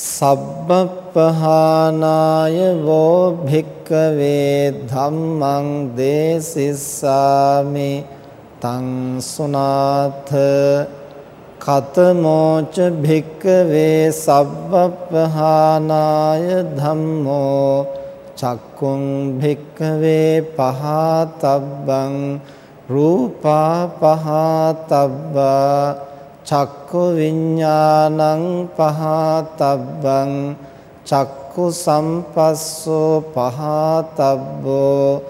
සබ්බපහානාය වෝ භික්කවේ ධම්මං දේසිස්සාමි තං සුනාථ කතමෝච භික්කවේ සබ්බපහානාය ධම්මෝ චක්කුං භික්කවේ පහතබ්බං රූපා පහතබ්බා චක්කු විඤ්ඤාණං පහතබ්බං චක්කු සම්පස්සෝ පහතබ්බෝ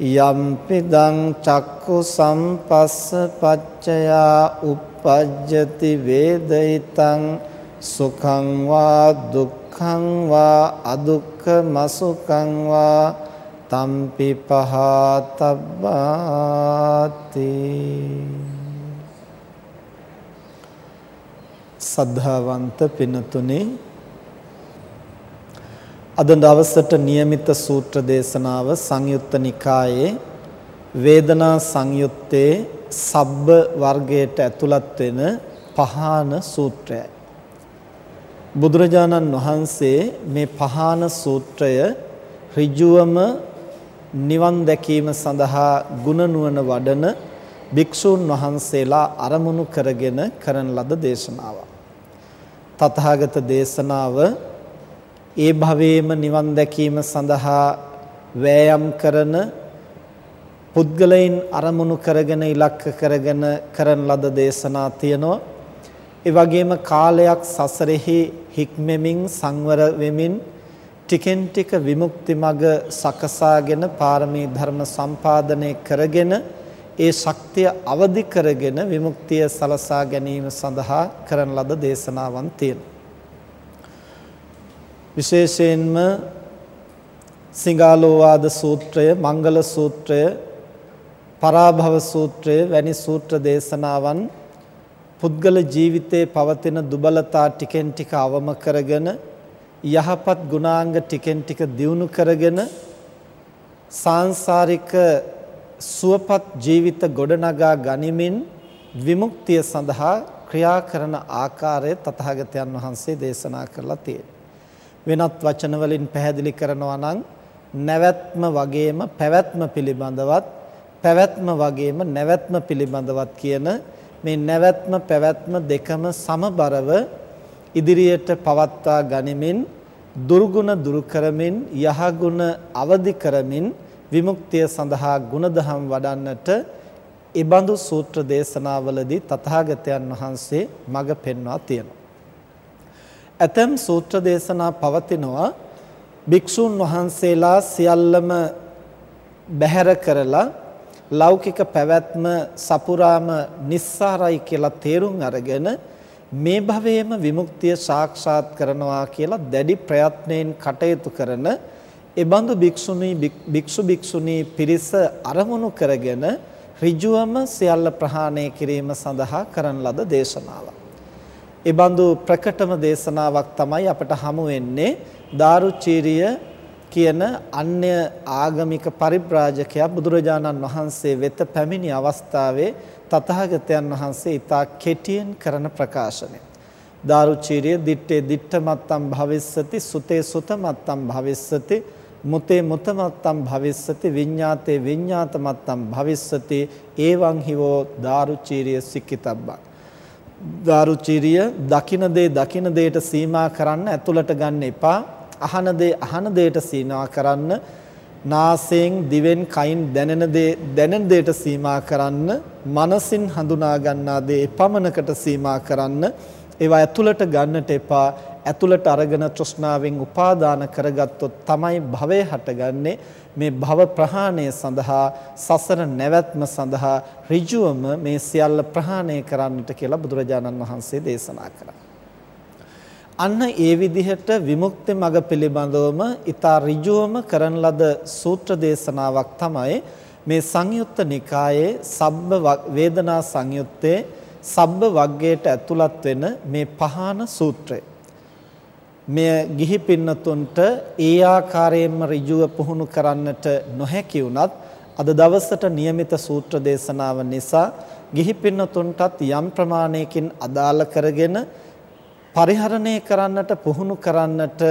යම්පිදං චක්කු සම්පස්ස පච්චයා uppajjati වේදිතං සුඛං වා දුක්ඛං වා අදුක්ඛ මසුඛං වා තම්පි පහතබ්බාති සද්ධාවන්ත පිනතුනේ අද දවසට નિયમિત සූත්‍ර දේශනාව සංයුත්ත නිකායේ වේදනා සංයුත්තේ සබ්බ වර්ගයට ඇතුළත් වෙන පහාන සූත්‍රයයි. බුදුරජාණන් වහන්සේ මේ පහාන සූත්‍රය ඍජුවම නිවන් දැකීම සඳහා ගුණ නුවණ වඩන භික්ෂූන් වහන්සේලා අරමුණු කරගෙන කරන ලද දේශනාවක්. තථාගත දේශනාව ඒ භවයේම නිවන් දැකීම සඳහා වෑයම් කරන පුද්ගලයන් අරමුණු කරගෙන ඉලක්ක කරගෙන කරන ලද දේශනා තියෙනවා. ඒ වගේම කාලයක් සසරෙහි හික්මෙමින් සංවර වෙමින් ටිකෙන් ටික විමුක්ති මඟ සකසාගෙන පාරමී ධර්ම සම්පාදනය කරගෙන ඒ ශක්තිය අවදි කරගෙන විමුක්තිය සලසා ගැනීම සඳහා කරන ලද දේශනාවන් තියෙනවා. විශේෂයෙන්ම සිංගාලෝවාද සූත්‍රය, මංගල සූත්‍රය, පරාභව සූත්‍රය වැනි සූත්‍ර දේශනාවන් පුද්ගල ජීවිතයේ පවතින දුබලතා ටිකෙන් ටික අවම කරගෙන යහපත් ගුණාංග ටිකෙන් ටික දියුණු කරගෙන සාංශාරික සුවපත් ජීවිත ගොඩනගා ගනිමින් විමුක්තිය සඳහා ක්‍රියා කරන ආකාරය තථාගතයන් වහන්සේ දේශනා කරලා තියෙනවා. වෙනත් වචන වලින් පැහැදිලි කරනවා නම් නැවැත්ම වගේම පැවැත්ම පිළිබඳවත් පැවැත්ම වගේම නැවැත්ම පිළිබඳවත් කියන මේ නැවැත්ම පැවැත්ම දෙකම සමබරව ඉදිරියට පවත්වා ගනිමින් දුර්ගුණ දුරු කරමින් යහගුණ අවදි කරමින් විමුක්තිය සඳහා ගුණධම් වඩන්නට ඉබඳු සූත්‍ර දේශනාවලදී තථාගතයන් වහන්සේ මඟ පෙන්වා තියෙනවා. ඇතම් සූත්‍ර දේශනා පවතිනවා භික්ෂුන් වහන්සේලා සියල්ලම බැහැර කරලා ලෞකික පැවැත්ම සපුරාම නිස්සාරයි කියලා තේරුම් අරගෙන මේ භවයේම විමුක්තිය සාක්ෂාත් කරනවා කියලා දැඩි ප්‍රයත්නයෙන් කටයුතු කරන එබඳු භික්ෂුණී භික්ෂු භික්ෂුණී පිරිස අරමුණු කරගෙන ඍජුවම සියල්ල ප්‍රහාණය කිරීම සඳහා කරන ලද දේශනාවක්. එබඳු ප්‍රකටම දේශනාවක් තමයි අපට හමු වෙන්නේ දාරුචීරිය කියන අන්‍ය ආගමික පරිබ්‍රාජකයා බුදුරජාණන් වහන්සේ වෙත පැමිණි අවස්ථාවේ තථාගතයන් වහන්සේ ඊතා කෙටියෙන් කරන ප්‍රකාශනය. දාරුචීරිය දිත්තේ දිත්තමත්තම් භවිස්සති සුතේ සුතමත්තම් භවිස්සති මුතේ මුතමත්තම් භවිස්සති විඤ්ඤාතේ විඤ්ඤාතමත්තම් භවිස්සති ඒවං හිවෝ දාරුචීරිය සික්කිතබ්බං දාරුචීරිය දකින දේ දකින දේට සීමා කරන්න ඇතුළට ගන්න එපා. අහන දේ අහන දේට සීමා කරන්න. නාසයෙන් දිවෙන් කයින් දැනෙන දේ දැනෙන දේට සීමා කරන්න. මනසින් හඳුනා ගන්නා දේ පමණකට සීමා කරන්න. ඒවා ඇතුළට ගන්නට එපා. ඇතුළට අරගෙන තෘෂ්ණාවෙන් උපාදාන කරගත්තොත් තමයි භවය හටගන්නේ මේ භව ප්‍රහාණය සඳහා සසර නැවැත්ම සඳහා ඍජුවම මේ සියල්ල ප්‍රහාණය කරන්නට කියලා බුදුරජාණන් වහන්සේ දේශනා කරා. අන්න ඒ විදිහට විමුක්ති මඟ පිළිබඳවම ඊතා ඍජුවම කරන ලද සූත්‍ර දේශනාවක් තමයි මේ සංයුත්ත නිකායේ සබ්බ වේදනා සංයුත්තේ සබ්බ වග්ගයට ඇතුළත් වෙන මේ පහන සූත්‍රය. මෙය ගිහි පින්නතුන්ට ඒ ආකාරයෙන්ම ඍජුව පුහුණු කරන්නට නොහැකි වුණත් අද දවසට નિયમિત සූත්‍ර දේශනාව නිසා ගිහි පින්නතුන්ටත් යම් ප්‍රමාණයකින් අදාළ කරගෙන පරිහරණය කරන්නට පුහුණු කරන්නට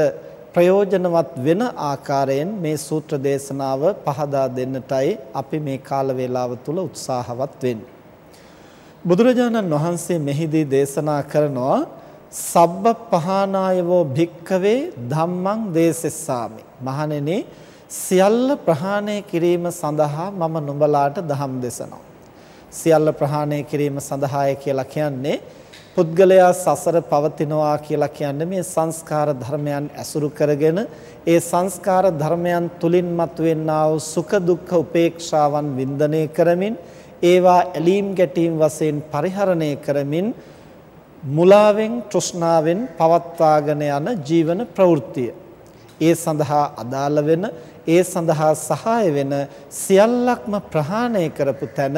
ප්‍රයෝජනවත් වෙන ආකාරයෙන් මේ සූත්‍ර දේශනාව පහදා දෙන්නටයි අපි මේ කාල වේලාව තුල උත්සාහවත් වෙන්නේ. බුදුරජාණන් වහන්සේ මෙහිදී දේශනා කරනවා සබ්බ පහනායවෝ භික්ඛවේ ධම්මං දේසෙස්සාමි. මහණෙනි සියල්ල ප්‍රහාණය කිරීම සඳහා මම නුඹලාට දහම් දෙසනවා. සියල්ල ප්‍රහාණය කිරීම සඳහාය කියලා කියන්නේ පුද්ගලයා සසර පවතිනවා කියලා කියන්නේ මේ සංස්කාර ධර්මයන් ඇසුරු කරගෙන ඒ සංස්කාර ධර්මයන් තුලින් මතුවෙනා වූ සුඛ දුක්ඛ උපේක්ෂාවන් වින්දනය කරමින් ඒවා ඇලීම් ගැටීම් වශයෙන් පරිහරණය කරමින් මුලාවෙන් තෘෂ්ණාවෙන් පවත්වාගෙන යන ජීවන ප්‍රවෘත්තිය. ඒ සඳහා අදාළ වෙන ඒ සඳහා සහාය වෙන සියල්ලක්ම ප්‍රහාණය කරපු තැන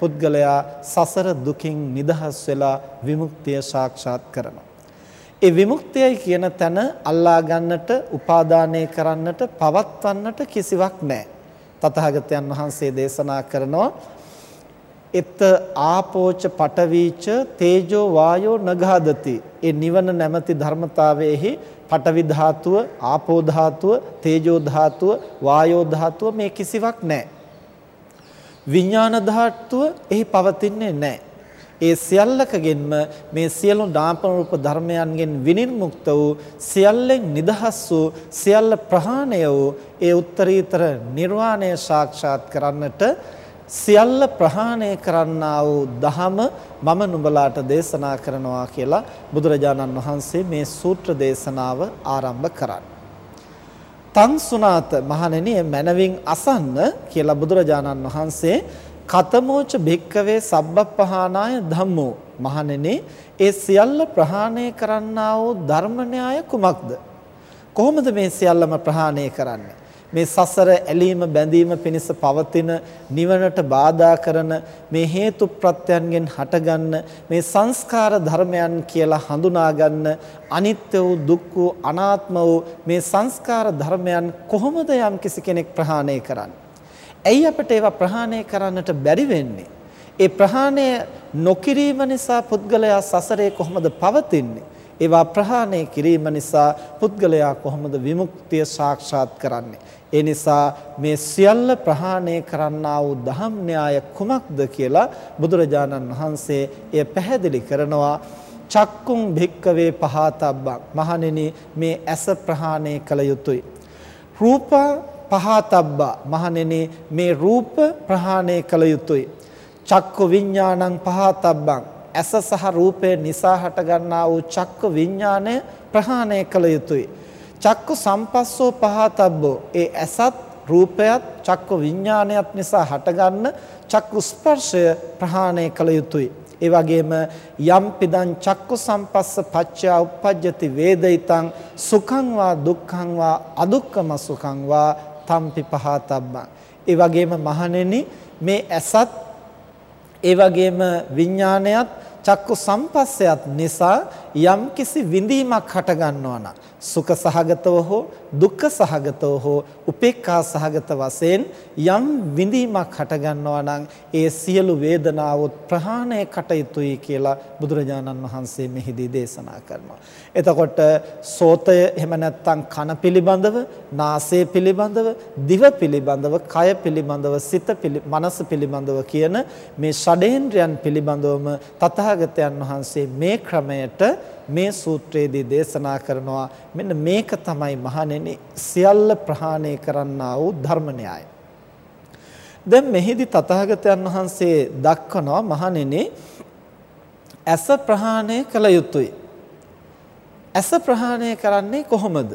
පුද්ගලයා සසර දුකින් නිදහස් වෙලා විමුක්තිය සාක්ෂාත් කරනවා. ඒ විමුක්තියයි කියන තැන අල්ලා ගන්නට, උපාදානය කරන්නට, පවත්වන්නට කිසිවක් නැහැ. තථාගතයන් වහන්සේ දේශනා කරනවා එත ආපෝච පටවීච තේජෝ වායෝ නගහදති. ඒ නිවන නැමැති ධර්මතාවයේහි පටවි ධාතුව, ආපෝ ධාතුව, තේජෝ ධාතුව, වායෝ ධාතුව මේ කිසිවක් නැහැ. විඥාන ධාතුව එහි පවතින්නේ නැහැ. ඒ සියල්ලකගෙන්ම මේ සියලු නාම රූප ධර්මයන්ගෙන් විනිර්මුක්ත වූ සියල්ලෙන් නිදහස් වූ සියල්ල ප්‍රහාණය වූ ඒ උත්තරීතර නිර්වාණය සාක්ෂාත් කරන්නට සියල්ල ප්‍රහාණය කරන්නා වූ දහම මම නුඹලාට දේශනා කරනවා කියලා බුදුරජාණන් වහන්සේ මේ සූත්‍ර දේශනාව ආරම්භ කරන්නේ. තං සුනාත මහණෙනි මනවින් අසන්න කියලා බුදුරජාණන් වහන්සේ කතමෝච භික්කවේ සබ්බපහානාය ධම්මෝ මහණෙනි ඒ සියල්ල ප්‍රහාණය කරන්නා වූ ධර්ම න්‍යාය කුමක්ද කොහොමද මේ සියල්ලම ප්‍රහාණය කරන්නේ මේ සසර ඇලීම බැඳීම පිණිස පවතින නිවනට බාධා කරන මේ හේතු ප්‍රත්‍යයන්ගෙන් හටගන්න මේ සංස්කාර ධර්මයන් කියලා හඳුනා ගන්න අනිත්‍ය වූ දුක් වූ අනාත්ම වූ මේ සංස්කාර ධර්මයන් කොහොමද යම් කිසි කෙනෙක් ප්‍රහාණය කරන්නේ? ඇයි අපිට ඒවා ප්‍රහාණය කරන්නට බැරි වෙන්නේ? ඒ ප්‍රහාණය නොකිරීම නිසා පුද්ගලයා සසරේ කොහොමද පවතින්නේ? ඒවා ප්‍රහාණය කිරීම නිසා පුද්ගලයා කොහොමද විමුක්තිය සාක්ෂාත් කරන්නේ? ඒ නිසා මේ සියල්ල ප්‍රහාණය කරන්නා වූ ධම් න්‍යාය කුමක්ද කියලා බුදුරජාණන් වහන්සේ එය පැහැදිලි කරනවා. චක්කුම් භික්කවේ පහතබ්බක් මහණෙනි මේ ඇස ප්‍රහාණය කළ යුතුය. රූප පහතබ්බා. මහණෙනි මේ රූප ප්‍රහාණය කළ යුතුය. චක්ක විඥානං පහතබ්බං. ඇස සහ රූපය නිසා හටගන්නා වූ චක්ක විඥානය ප්‍රහාණය කළ යුතුය. චක්ක සම්පස්සෝ පහතබ්බෝ ඒ ඇසත් රූපයත් චක්ක විඥානයත් නිසා හටගන්න චක්කු ස්පර්ශය ප්‍රහාණය කළ යුතුය. ඒ වගේම යම් පිදං චක්කු සම්පස්ස පච්චා uppajjati වේදිතං සුඛං වා දුක්ඛං වා අදුක්ඛම සුඛං වා තම්පි පහතබ්බං ඒ වගේම මහණෙනි මේ ඇසත් ඒ වගේම විඥානයත් චක්කු සම්පස්සයත් නිසා යම්කිසි විඳීමක් හට ගන්නවා නම් සුඛ සහගතව හෝ දුක්ඛ සහගතව හෝ උපේක්ඛා සහගත වශයෙන් යම් විඳීමක් හට ගන්නවා නම් ඒ සියලු වේදනාවොත් ප්‍රහාණය කටයුතුයි කියලා බුදුරජාණන් වහන්සේ මෙහිදී දේශනා කරනවා. එතකොට සෝතය එහෙම නැත්නම් කන පිළිබඳව, නාසය පිළිබඳව, දිව පිළිබඳව, කය පිළිබඳව, සිත මනස පිළිබඳව කියන මේ ෂඩේන්ද්‍රයන් පිළිබඳවම තථාගතයන් වහන්සේ මේ ක්‍රමයට මේ සූත්‍රයේදී දේශනා කරනවා මෙන්න මේක තමයි මහණෙනි සියල්ල ප්‍රහාණය කරන්නා වූ ධර්ම න්‍යාය. දැන් මෙහිදී තථාගතයන් වහන්සේ දක්වනවා මහණෙනි ඇස ප්‍රහාණය කළ යුතුය. ඇස ප්‍රහාණය කරන්නේ කොහොමද?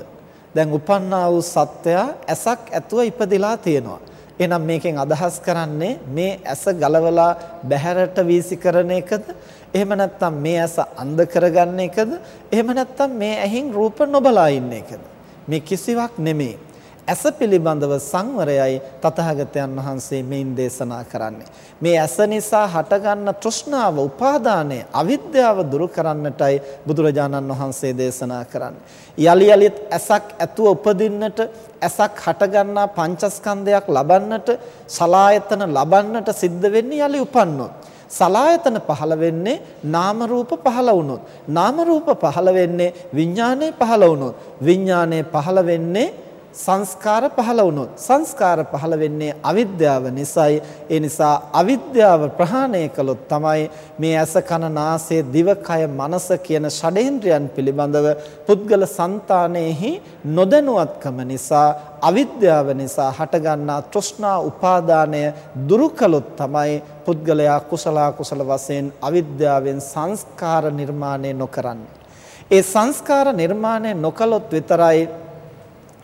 දැන් උපන්නා වූ සත්වයා ඇසක් ඇතුව ඉපදිලා තියෙනවා. එහෙනම් මේකෙන් අදහස් කරන්නේ මේ ඇස ගලවලා බැහැරට වීසි කරන එකද? එහෙම නැත්නම් මේ ඇස අන්ධ කරගන්න එකද? එහෙම නැත්නම් මේ ඇහින් රූප නොබලා ඉන්න එකද? මේ කිසිවක් නෙමෙයි. ඇස පිළිබඳව සංවරයයි තථාගතයන් වහන්සේ මේන් දේශනා කරන්නේ. මේ ඇස නිසා හටගන්න තෘෂ්ණාව, උපාදානය, අවිද්‍යාව දුරු කරන්නටයි බුදුරජාණන් වහන්සේ දේශනා කරන්නේ. යලි යලිත් ඇසක් ඇතුව උපදින්නට, ඇසක් හටගන්නා පංචස්කන්ධයක් ලබන්නට, සලායතන ලබන්නට සිද්ධ වෙන්නේ යලි උපන්නොත්. සලායතන පහළ වෙන්නේ නාම රූප පහළ වුණොත් නාම රූප පහළ වෙන්නේ විඥානය පහළ වුණොත් විඥානය පහළ වෙන්නේ සංස්කාර පහළ වුණොත් සංස්කාර පහළ වෙන්නේ අවිද්‍යාව නිසායි. ඒ නිසා අවිද්‍යාව ප්‍රහාණය කළොත් තමයි මේ ඇස කන නාසය දිවකය මනස කියන ෂඩේන්ද්‍රයන් පිළිබඳව පුද්ගල సంతානෙහි නොදැනුවත්කම නිසා අවිද්‍යාව නිසා හටගන්නා තෘෂ්ණා උපාදානය දුරු කළොත් තමයි පුද්ගලයා කුසල කුසල වශයෙන් අවිද්‍යාවෙන් සංස්කාර නිර්මාණය නොකරන්නේ. ඒ සංස්කාර නිර්මාණය නොකළොත් විතරයි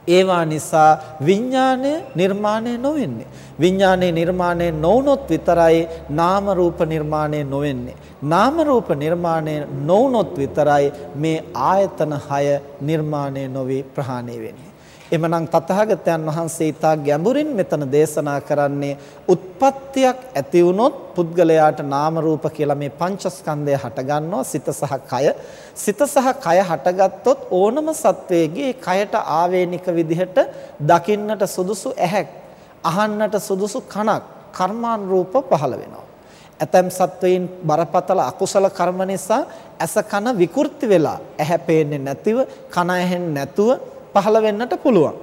ඒවා නිසා විඥාණය නිර්මාණය නොවෙන්නේ. විඥානයේ නිර්මාණය නොවුනොත් විතරයි නාම රූප නිර්මාණය නොවෙන්නේ. නාම රූප නිර්මාණය නොවුනොත් විතරයි මේ ආයතන 6 නිර්මාණය නොවි ප්‍රහාණය වෙන්නේ. එමනම් තථාගතයන් වහන්සේ ඊට ගැඹුරින් මෙතන දේශනා කරන්නේ උත්පත්තියක් ඇති වුනොත් පුද්ගලයාට නාම රූප කියලා මේ පංචස්කන්ධය හටගන්නවා සිත සහ කය. සිත සහ කය හටගත්තොත් ඕනම සත්වයේගේ කයට ආවේනික විදිහට දකින්නට සුදුසු ඇහැක් අහන්නට සුදුසු කනක් කර්මාන් රූප පහළ වෙනවා. ඇතැම් සත්වයින් බරපතල අකුසල කර්ම නිසා ඇස කන විකෘති වෙලා ඇහැ පේන්නේ නැතිව කන ඇහෙන්නේ නැතුව පහළ වෙන්නට පුළුවන්.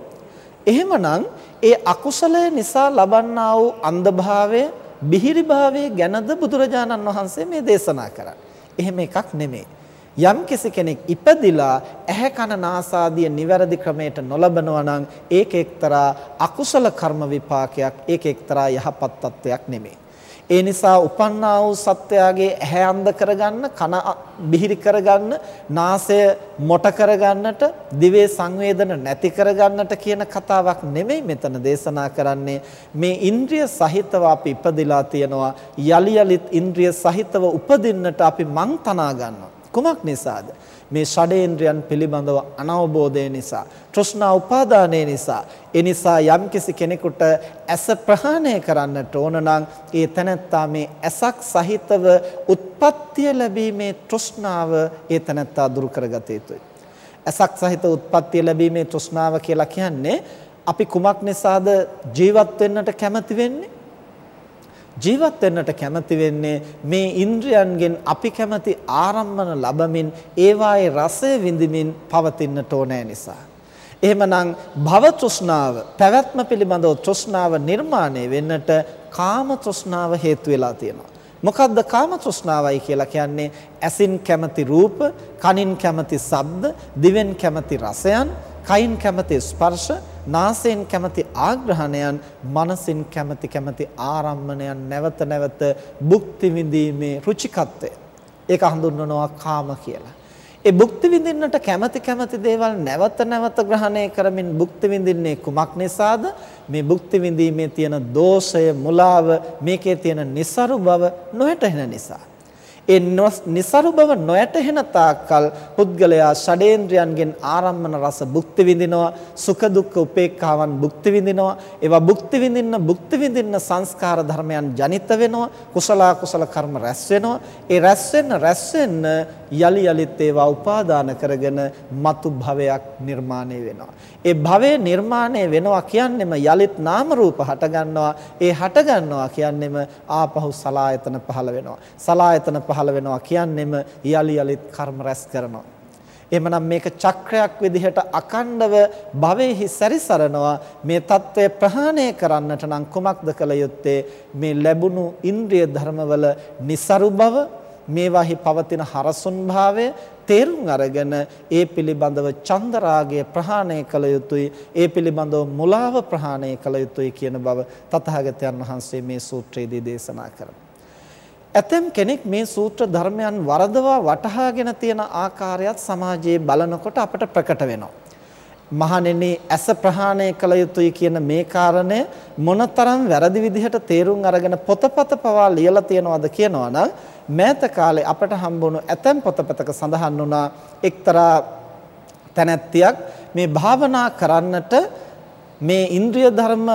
එහෙමනම් ඒ අකුසලය නිසා ලබන්නා වූ අන්ධභාවය, බිහිරිභාවය ගැනද බුදුරජාණන් වහන්සේ මේ දේශනා කරන්නේ. එහෙම එකක් නෙමෙයි. යම් කෙනෙක් ඉපදිලා ඇහැ කන නාසාදිය නිවැරදි ක්‍රමයට නොලබනවා නම් ඒක එක්තරා අකුසල කර්ම විපාකයක් ඒක එක්තරා යහපත් තත්වයක් නෙමෙයි ඒ නිසා උපන්නා වූ සත්වයාගේ ඇහැ අන්ධ කරගන්න, කන බිහිරි කරගන්න, නාසය මොට කරගන්නට, දිවේ සංවේදන නැති කරගන්නට කියන කතාවක් නෙමෙයි මෙතන දේශනා කරන්නේ. මේ ඉන්ද්‍රිය සහිතව අපි ඉපදිලා තියෙනවා. යලි යලිත් ඉන්ද්‍රිය සහිතව උපදින්නට අපි මං තනා ගන්නවා. කුමක් නිසාද? මේ ෂඩේන්ද්‍රයන් පිළිබඳව අනවබෝධය නිසා තෘෂ්ණා උපාදානය නිසා ඒ නිසා යම්කිසි කෙනෙකුට ඇස ප්‍රහාණය කරන්නට ඕන නම් ඒ තැනැත්තා මේ ඇසක් සහිතව උත්පත්තිය ලැබීමේ තෘෂ්ණාව ඒ තැනැත්තා දුරු කරගත යුතුයි. ඇසක් සහිත උත්පත්තිය ලැබීමේ තෘෂ්ණාව කියලා කියන්නේ අපි කුමක් නිසාද ජීවත් වෙන්නට කැමති වෙන්නේ? ජීවත් වෙන්නට කැමති වෙන්නේ මේ ඉන්ද්‍රයන්ගෙන් අපි කැමති ආරම්මන ලබමින් ඒවායේ රසය විඳිමින් පවතින්නට ඕනෑ නිසා. එහෙමනම් භව තෘෂ්ණාව පැවැත්ම පිළිබඳව තෘෂ්ණාව නිර්මාණය වෙන්නට කාම තෘෂ්ණාව හේතු වෙලා තියෙනවා. මොකද්ද කාම තෘෂ්ණාවයි කියලා කියන්නේ ඇසින් කැමති රූප, කනින් කැමති ශබ්ද, දිවෙන් කැමති රසයන්, කයින් කැමති ස්පර්ශ, නාසයෙන් කැමති ආග්‍රහණයන්, මනසින් කැමති කැමති ආරම්මණයන් නැවත නැවත භුක්ති විඳීමේ රුචිකත්වය. ඒක හඳුන්වනවා කාම කියලා. ඒ භුක්ති විඳින්නට කැමති කැමති දේවල් නැවත නැවත ග්‍රහණය කරමින් භුක්ති විඳින්නේ කුමක් නිසාද? මේ භුක්ති විඳීමේ තියෙන දෝෂය, මුලාව, මේකේ තියෙන નિසරු බව නොහැටෙන නිසා. ඒ નિසරු බව නොයැටහෙන තාක්කල් පුද්ගලයා ෂඩේන්ද්‍රයන්ගෙන් ආරම්මන රස භුක්ති විඳිනවා සුඛ දුක්ඛ උපේක්ඛාවන් භුක්ති විඳිනවා ඒවා භුක්ති විඳින්න භුක්ති විඳින්න සංස්කාර ධර්මයන් ජනිත වෙනවා කුසල කුසල කර්ම රැස් වෙනවා. ඒ රැස් වෙන්න රැස් වෙන්න යලි යලිත් ඒවා උපාදාන කරගෙන මතු භවයක් නිර්මාණය වෙනවා. ඒ භවය නිර්මාණය වෙනවා කියන්නෙම යලිත් නාම රූප හට ගන්නවා ඒ හට ගන්නවා කියන්නෙම ආපහු සලායතන පහළ වෙනවා. සලායතන පහළ වෙනවා කියන්නෙම යලි යලිත් කර්ම රැස් කරනවා. එහෙමනම් මේක චක්‍රයක් විදිහට අකණ්ඩව භවෙහි සැරිසරනවා. මේ తත්වය ප්‍රහාණය කරන්නට නම් කුමක්ද කළ යුත්තේ? මේ ලැබුණු ඉන්ද්‍රිය ධර්මවල નિසරු බව මේවාහි පවතින හරසුන් භාවය තේරුම් අරගෙන ඒ පිළිබඳව චන්දරාගය ප්‍රහාණය කළ යුතුයි ඒ පිළිබඳව මුලාව ප්‍රහාණය කළ යුතුයි කියන බව තථාගතයන් වහන්සේ මේ සූත්‍රයේදී දේශනා කරනවා. ඇතම් කෙනෙක් මේ සූත්‍ර ධර්මයන් වරදවා වටහාගෙන තියෙන ආකාරයත් සමාජයේ බලනකොට අපට ප්‍රකට වෙනවා. මහණෙනි ඇස ප්‍රහාණය කළ යුතුයි කියන මේ කාරණය මොනතරම් වැරදි විදිහට තේරුම් අරගෙන පොතපත පවා ලියලා තියනවද කියනවා නම් මෑත කාලේ අපට හම්බුණු ඇතැම් පොතපතක සඳහන් වුණා එක්තරා තැනැත්තියක් මේ භාවනා කරන්නට මේ ඉන්ද්‍රිය ධර්ම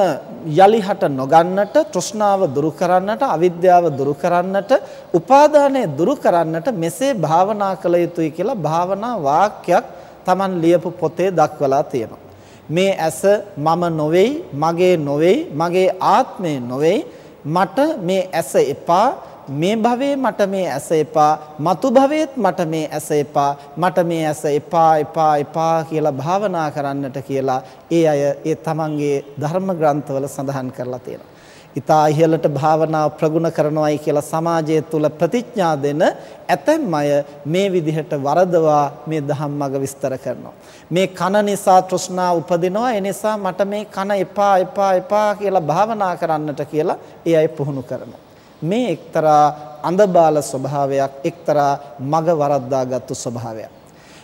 යලිහට නොගන්නට තෘෂ්ණාව දුරු කරන්නට අවිද්‍යාව දුරු කරන්නට උපාදානය දුරු කරන්නට මෙසේ භාවනා කළ යුතුයි කියලා භාවනා වාක්‍යයක් Taman ලියපු පොතේ දක්වලා තියෙනවා. මේ ඇස මම නොවේයි, මගේ නොවේයි, මගේ ආත්මය නොවේයි. මට මේ ඇස එපා. මේ භවයේ මට මේ ඇස එපා. මතු භවයේත් මට මේ ඇස එපා. මට මේ ඇස එපා එපා එපා කියලා භාවනා කරන්නට කියලා ඒ අය ඒ තමන්ගේ ධර්ම ග්‍රන්ථවල සඳහන් කරලා තියෙනවා. ඊතා ඉහළට භාවනාව ප්‍රගුණ කරනවායි කියලා සමාජය තුල ප්‍රතිඥා දෙන ඇතැම් අය මේ විදිහට වරදවා මේ ධම්මග විස්තර කරනවා. මේ කන නිසා තෘෂ්ණා උපදිනවා ඒ නිසා මට මේ කන එපා එපා එපා කියලා භාවනා කරන්නට කියලා ඒ අය පුහුණු කරනවා. මේ එක්තරා අඳබාල ස්වභාවයක් එක්තරා මග වරද්දාගත්තු ස්වභාවයක්.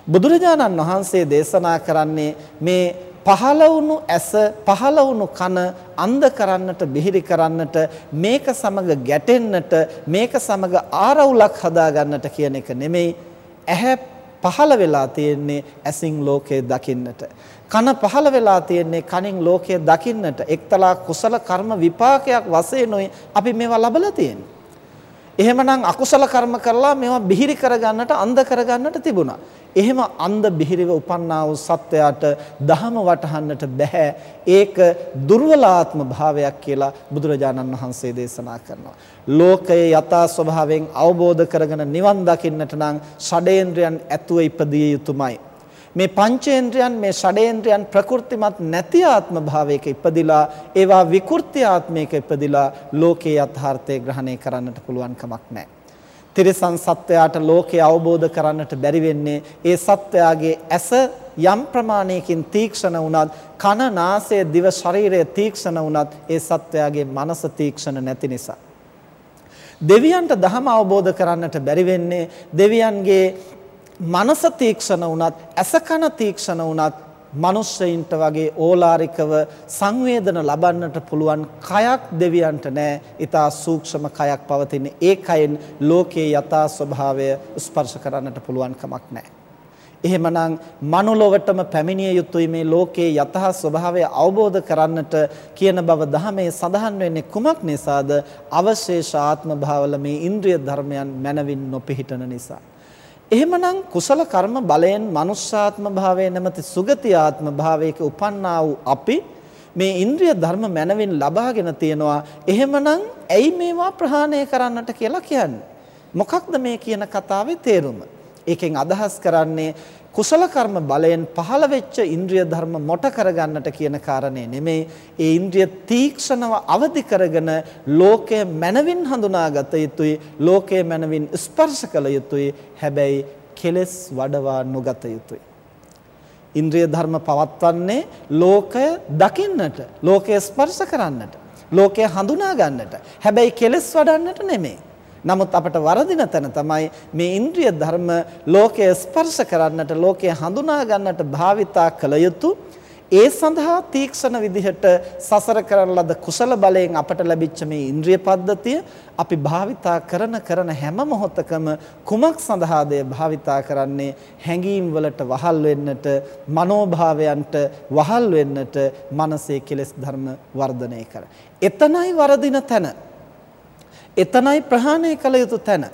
බුදුරජාණන් වහන්සේ දේශනා කරන්නේ මේ පහළ වුණු ඇස පහළ වුණු කන අන්ධ කරන්නට බිහිරි කරන්නට මේක සමග ගැටෙන්නට මේක සමග ආරවුලක් හදා ගන්නට කියන එක නෙමෙයි ඇහැ පහළ වෙලා තියෙන්නේ ඇසින් ලෝකය දකින්නට. කන පහළ වෙලා තියෙන්නේ කනින් ලෝකය දකින්නට. එක්තලා කුසල කර්ම විපාකයක් වශයෙන් අපි මේවා ලබලා තියෙන්නේ. එහෙමනම් අකුසල කර්ම කරලා මේවා බිහිරි කරගන්නට අන්ධ කරගන්නට තිබුණා එහෙම අන්ධ බිහිරිව උපන්නා වූ සත්වයාට දහම වටහන්නට බෑ. ඒක දුර්වලාත්ම භාවයක් කියලා බුදුරජාණන් වහන්සේ දේශනා කරනවා. ලෝකයේ යථා ස්වභාවයෙන් අවබෝධ කරගෙන නිවන් දකින්නට නම් ෂඩේන්ද්‍රයන් ඇතුව ඉපදිය යුතුමයි. මේ පංචේන්ද්‍රයන් මේ ෂඩේන්ද්‍රයන් ප්‍රකෘතිමත් නැති ආත්ම භාවයක ඉපදිලා ඒවා විකෘති ආත්මයක ඉපදිලා ලෝකයේ යථාර්ථය ග්‍රහණය කරන්නට පුළුවන් කමක් නැහැ. තිරිසන් සත්වයාට ලෝකය අවබෝධ කරන්නට බැරි වෙන්නේ ඒ සත්වයාගේ ඇස යම් ප්‍රමාණයකින් තීක්ෂණ වුණත් කන නාසය දිව ශරීරය තීක්ෂණ වුණත් ඒ සත්වයාගේ මනස තීක්ෂණ නැති නිසා දෙවියන්ට ධම අවබෝධ කරන්නට බැරි වෙන්නේ දෙවියන්ගේ මනස තීක්ෂණ වුණත් ඇස කන තීක්ෂණ වුණත් මිනිස්සෙයින්ට වගේ ඕලාරිකව සංවේදන ලබන්නට පුළුවන් කයක් දෙවියන්ට නැහැ. ඊටා සූක්ෂම කයක් පවතින ඒ කයෙන් ලෝකයේ යථා ස්වභාවය ස්පර්ශ කරන්නට පුළුවන් කමක් නැහැ. එහෙමනම් මනුලොවටම පැමිණිය යුතුයි මේ ලෝකයේ යථා ස්වභාවය අවබෝධ කරන්නට කියන බව දහමේ සඳහන් වෙන්නේ කුමක් නිසාද? අවශේෂ ආත්ම භාවල මේ ඉන්ද්‍රිය ධර්මයන් මනවින් නොපිහිටන නිසා. එහෙමනම් කුසල කර්ම බලයෙන් manussාත්ම භාවයේ නැමැති සුගති ආත්ම භාවයක උපන්නා වූ අපි මේ ඉන්ද්‍රිය ධර්ම මනවින් ලබාගෙන තියෙනවා. එහෙමනම් ඇයි මේවා ප්‍රහාණය කරන්නට කියලා කියන්නේ? මොකක්ද මේ කියන කතාවේ තේරුම? ඒකෙන් අදහස් කරන්නේ කුසල කර්ම බලයෙන් පහළ වෙච්ච ඉන්ද්‍රිය ධර්ම මොට කරගන්නට කියන කාරණේ නෙමෙයි. ඒ ඉන්ද්‍රිය තීක්ෂණව අවදි කරගෙන ලෝකය මනවින් හඳුනාගත යුතුයි ලෝකය මනවින් ස්පර්ශ කළ යුතුයි. හැබැයි කෙලස් වඩවා නොගත යුතුයි. ඉන්ද්‍රිය ධර්ම පවත්වන්නේ ලෝකය දකින්නට ලෝකය ස්පර්ශ කරන්නට ලෝකය හඳුනා ගන්නට හැබැයි කෙලස් වඩන්නට නෙමෙයි. නමුත් අපට වරදින තැන තමයි මේ ඉන්ද්‍රිය ධර්ම ලෝකය ස්පර්ශ කරන්නට ලෝකය හඳුනා ගන්නට භාවිතා කළ යුතු ඒ සඳහා තීක්ෂණ විදිහට සසර කරන ලද කුසල බලයෙන් අපට ලැබිච්ච මේ ඉන්ද්‍රිය පද්ධතිය අපි භාවිතා කරන කරන හැම මොහොතකම කුමක් සඳහාද භාවිතා කරන්නේ හැඟීම් වලට වහල් වෙන්නට මනෝභාවයන්ට වහල් වෙන්නට මනසේ කෙලෙස් ධර්ම වර්ධනය කර. එතනයි වරදින තැන. එතනයි ප්‍රහාණය කළ යුතු තැන.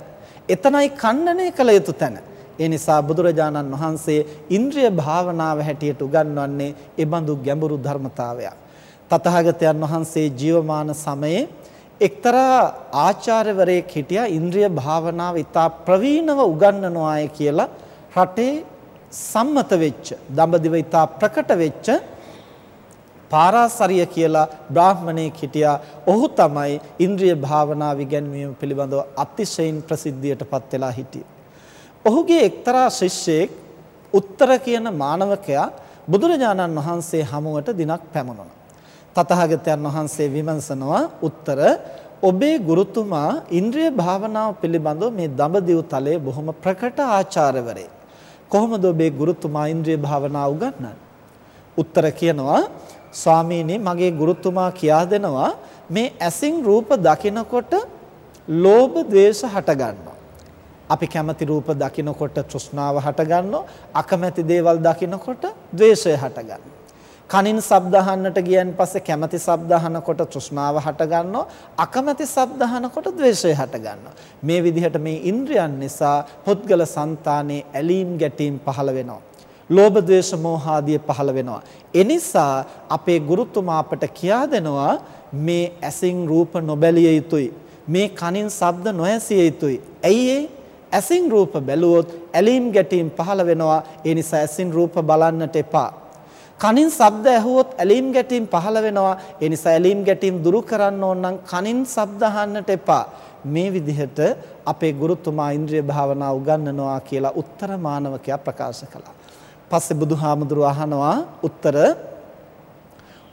එතනයි ඛණ්ඩනය කළ යුතු තැන. ඒ නිසා බුදුරජාණන් වහන්සේ ඉන්ද්‍රිය භාවනාව හැටියට උගන්වන්නේ ඒ බඳු ගැඹුරු ධර්මතාවයක්. තථාගතයන් වහන්සේ ජීවමාන සමයේ එක්තරා ආචාර්යවරයෙක් හිටියා ඉන්ද්‍රිය භාවනාව ඉතා ප්‍රවීණව උගන්වනවාය කියලා රටේ සම්මත වෙච්ච දඹදිව ඉතා ප්‍රකට වෙච්ච පාරාසරිය කියලා බ්‍රාහ්මණයෙක් හිටියා. ඔහු තමයි ඉන්ද්‍රිය භාවනාව ඉගැන්වීම පිළිබඳව අතිශයින් ප්‍රසිද්ධියටපත් වෙලා හිටියේ. ඔහුගේ එක්තරා ශිෂ්‍යයෙක් උත්තර කියන මානවකයා බුදුරජාණන් වහන්සේ හමුවට දිනක් පැමුණුණා. තථාගතයන් වහන්සේ විමර්ශනවා උත්තර ඔබේ ගුරුතුමා ඉන්ද්‍රිය භාවනාව පිළිබඳව මේ දඹදිව් තලයේ බොහොම ප්‍රකට ආචාර්යවරයෙක්. කොහොමද ඔබේ ගුරුතුමා ඉන්ද්‍රිය භාවනාව උගන්වන්නේ? උත්තර කියනවා ස්වාමීනි මගේ ගුරුතුමා කියා දෙනවා මේ ඇසින් රූප දකිනකොට ලෝභ ද්වේෂ හට ගන්නවා. අපි කැමති රූප දකිනකොට තෘෂ්ණාව හටගන්නවා. අකමැති දේවල් දකිනකොට ද්වේෂය හටගන්නවා. කනින් ශබ්ද අහන්නට ගියන් පස්සේ කැමති ශබ්ද අහනකොට තෘෂ්ණාව හටගන්නවා. අකමැති ශබ්ද අහනකොට ද්වේෂය හටගන්නවා. මේ විදිහට මේ ඉන්ද්‍රයන් නිසා පුද්ගල సంతානේ ඇලීම් ගැටීම් පහළ වෙනවා. ලෝභ ද්වේෂ මෝහ ආදී පහළ වෙනවා එනිසා අපේ ගුරුතුමා අපට කියා දෙනවා මේ ඇසින් රූප නොබැලිය යුතුයි මේ කනින් ශබ්ද නොඇසිය යුතුයි ඇයි ඇසින් රූප බැලුවොත් ඇලීම් ගැටීම් පහළ වෙනවා. ඒ නිසා ඇසින් රූප බලන්නට එපා. කනින් ශබ්ද ඇහුවොත් ඇලීම් ගැටීම් පහළ වෙනවා. ඒ නිසා ඇලීම් ගැටීම් දුරු කරන්න ඕන නම් කනින් ශබ්ද අහන්නට එපා. මේ විදිහට අපේ ගුරුතුමා ඉන්ද්‍රිය භාවනා උගන්වනවා කියලා උත්තර මානවකයා ප්‍රකාශ කළා. පස්සේ බුදුහාමුදුරුව අහනවා උත්තර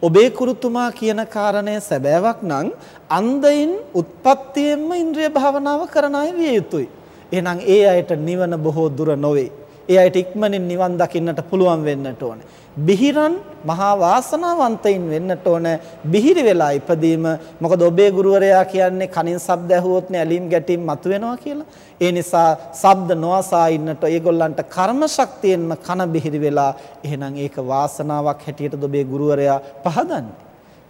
ඔබේ කුරුතුමා කියන කාරණය සැබෑවක් නම් අන්ධයින් උත්පත්තියෙන්ම ඉන්ද්‍රිය භාවනාව කරන අය විය යුතුයි. එහෙනම් ඒ අයට නිවන බොහෝ දුර නොවේ. ඒ අයට ඉක්මනින් නිවන් දකින්නට පුළුවන් වෙන්නට ඕනේ. බිහිරන් මහා වාසනාවන්තයින් වෙන්නට ඕන බිහිරි වෙලා ඉපදීම. මොකද ඔබේ ගුරුවරයා කියන්නේ කනින් ශබ්ද ඇහුවොත් නේ ඇලීම් ගැටීම් මතුවෙනවා කියලා. ඒ නිසා ශබ්ද නොඅසා ඉන්නට ඒගොල්ලන්ට කර්ම ශක්තියෙන්ම කන බිහිරි වෙලා එහෙනම් ඒක වාසනාවක් හැටියට ඔබේ ගුරුවරයා පහදන්නේ?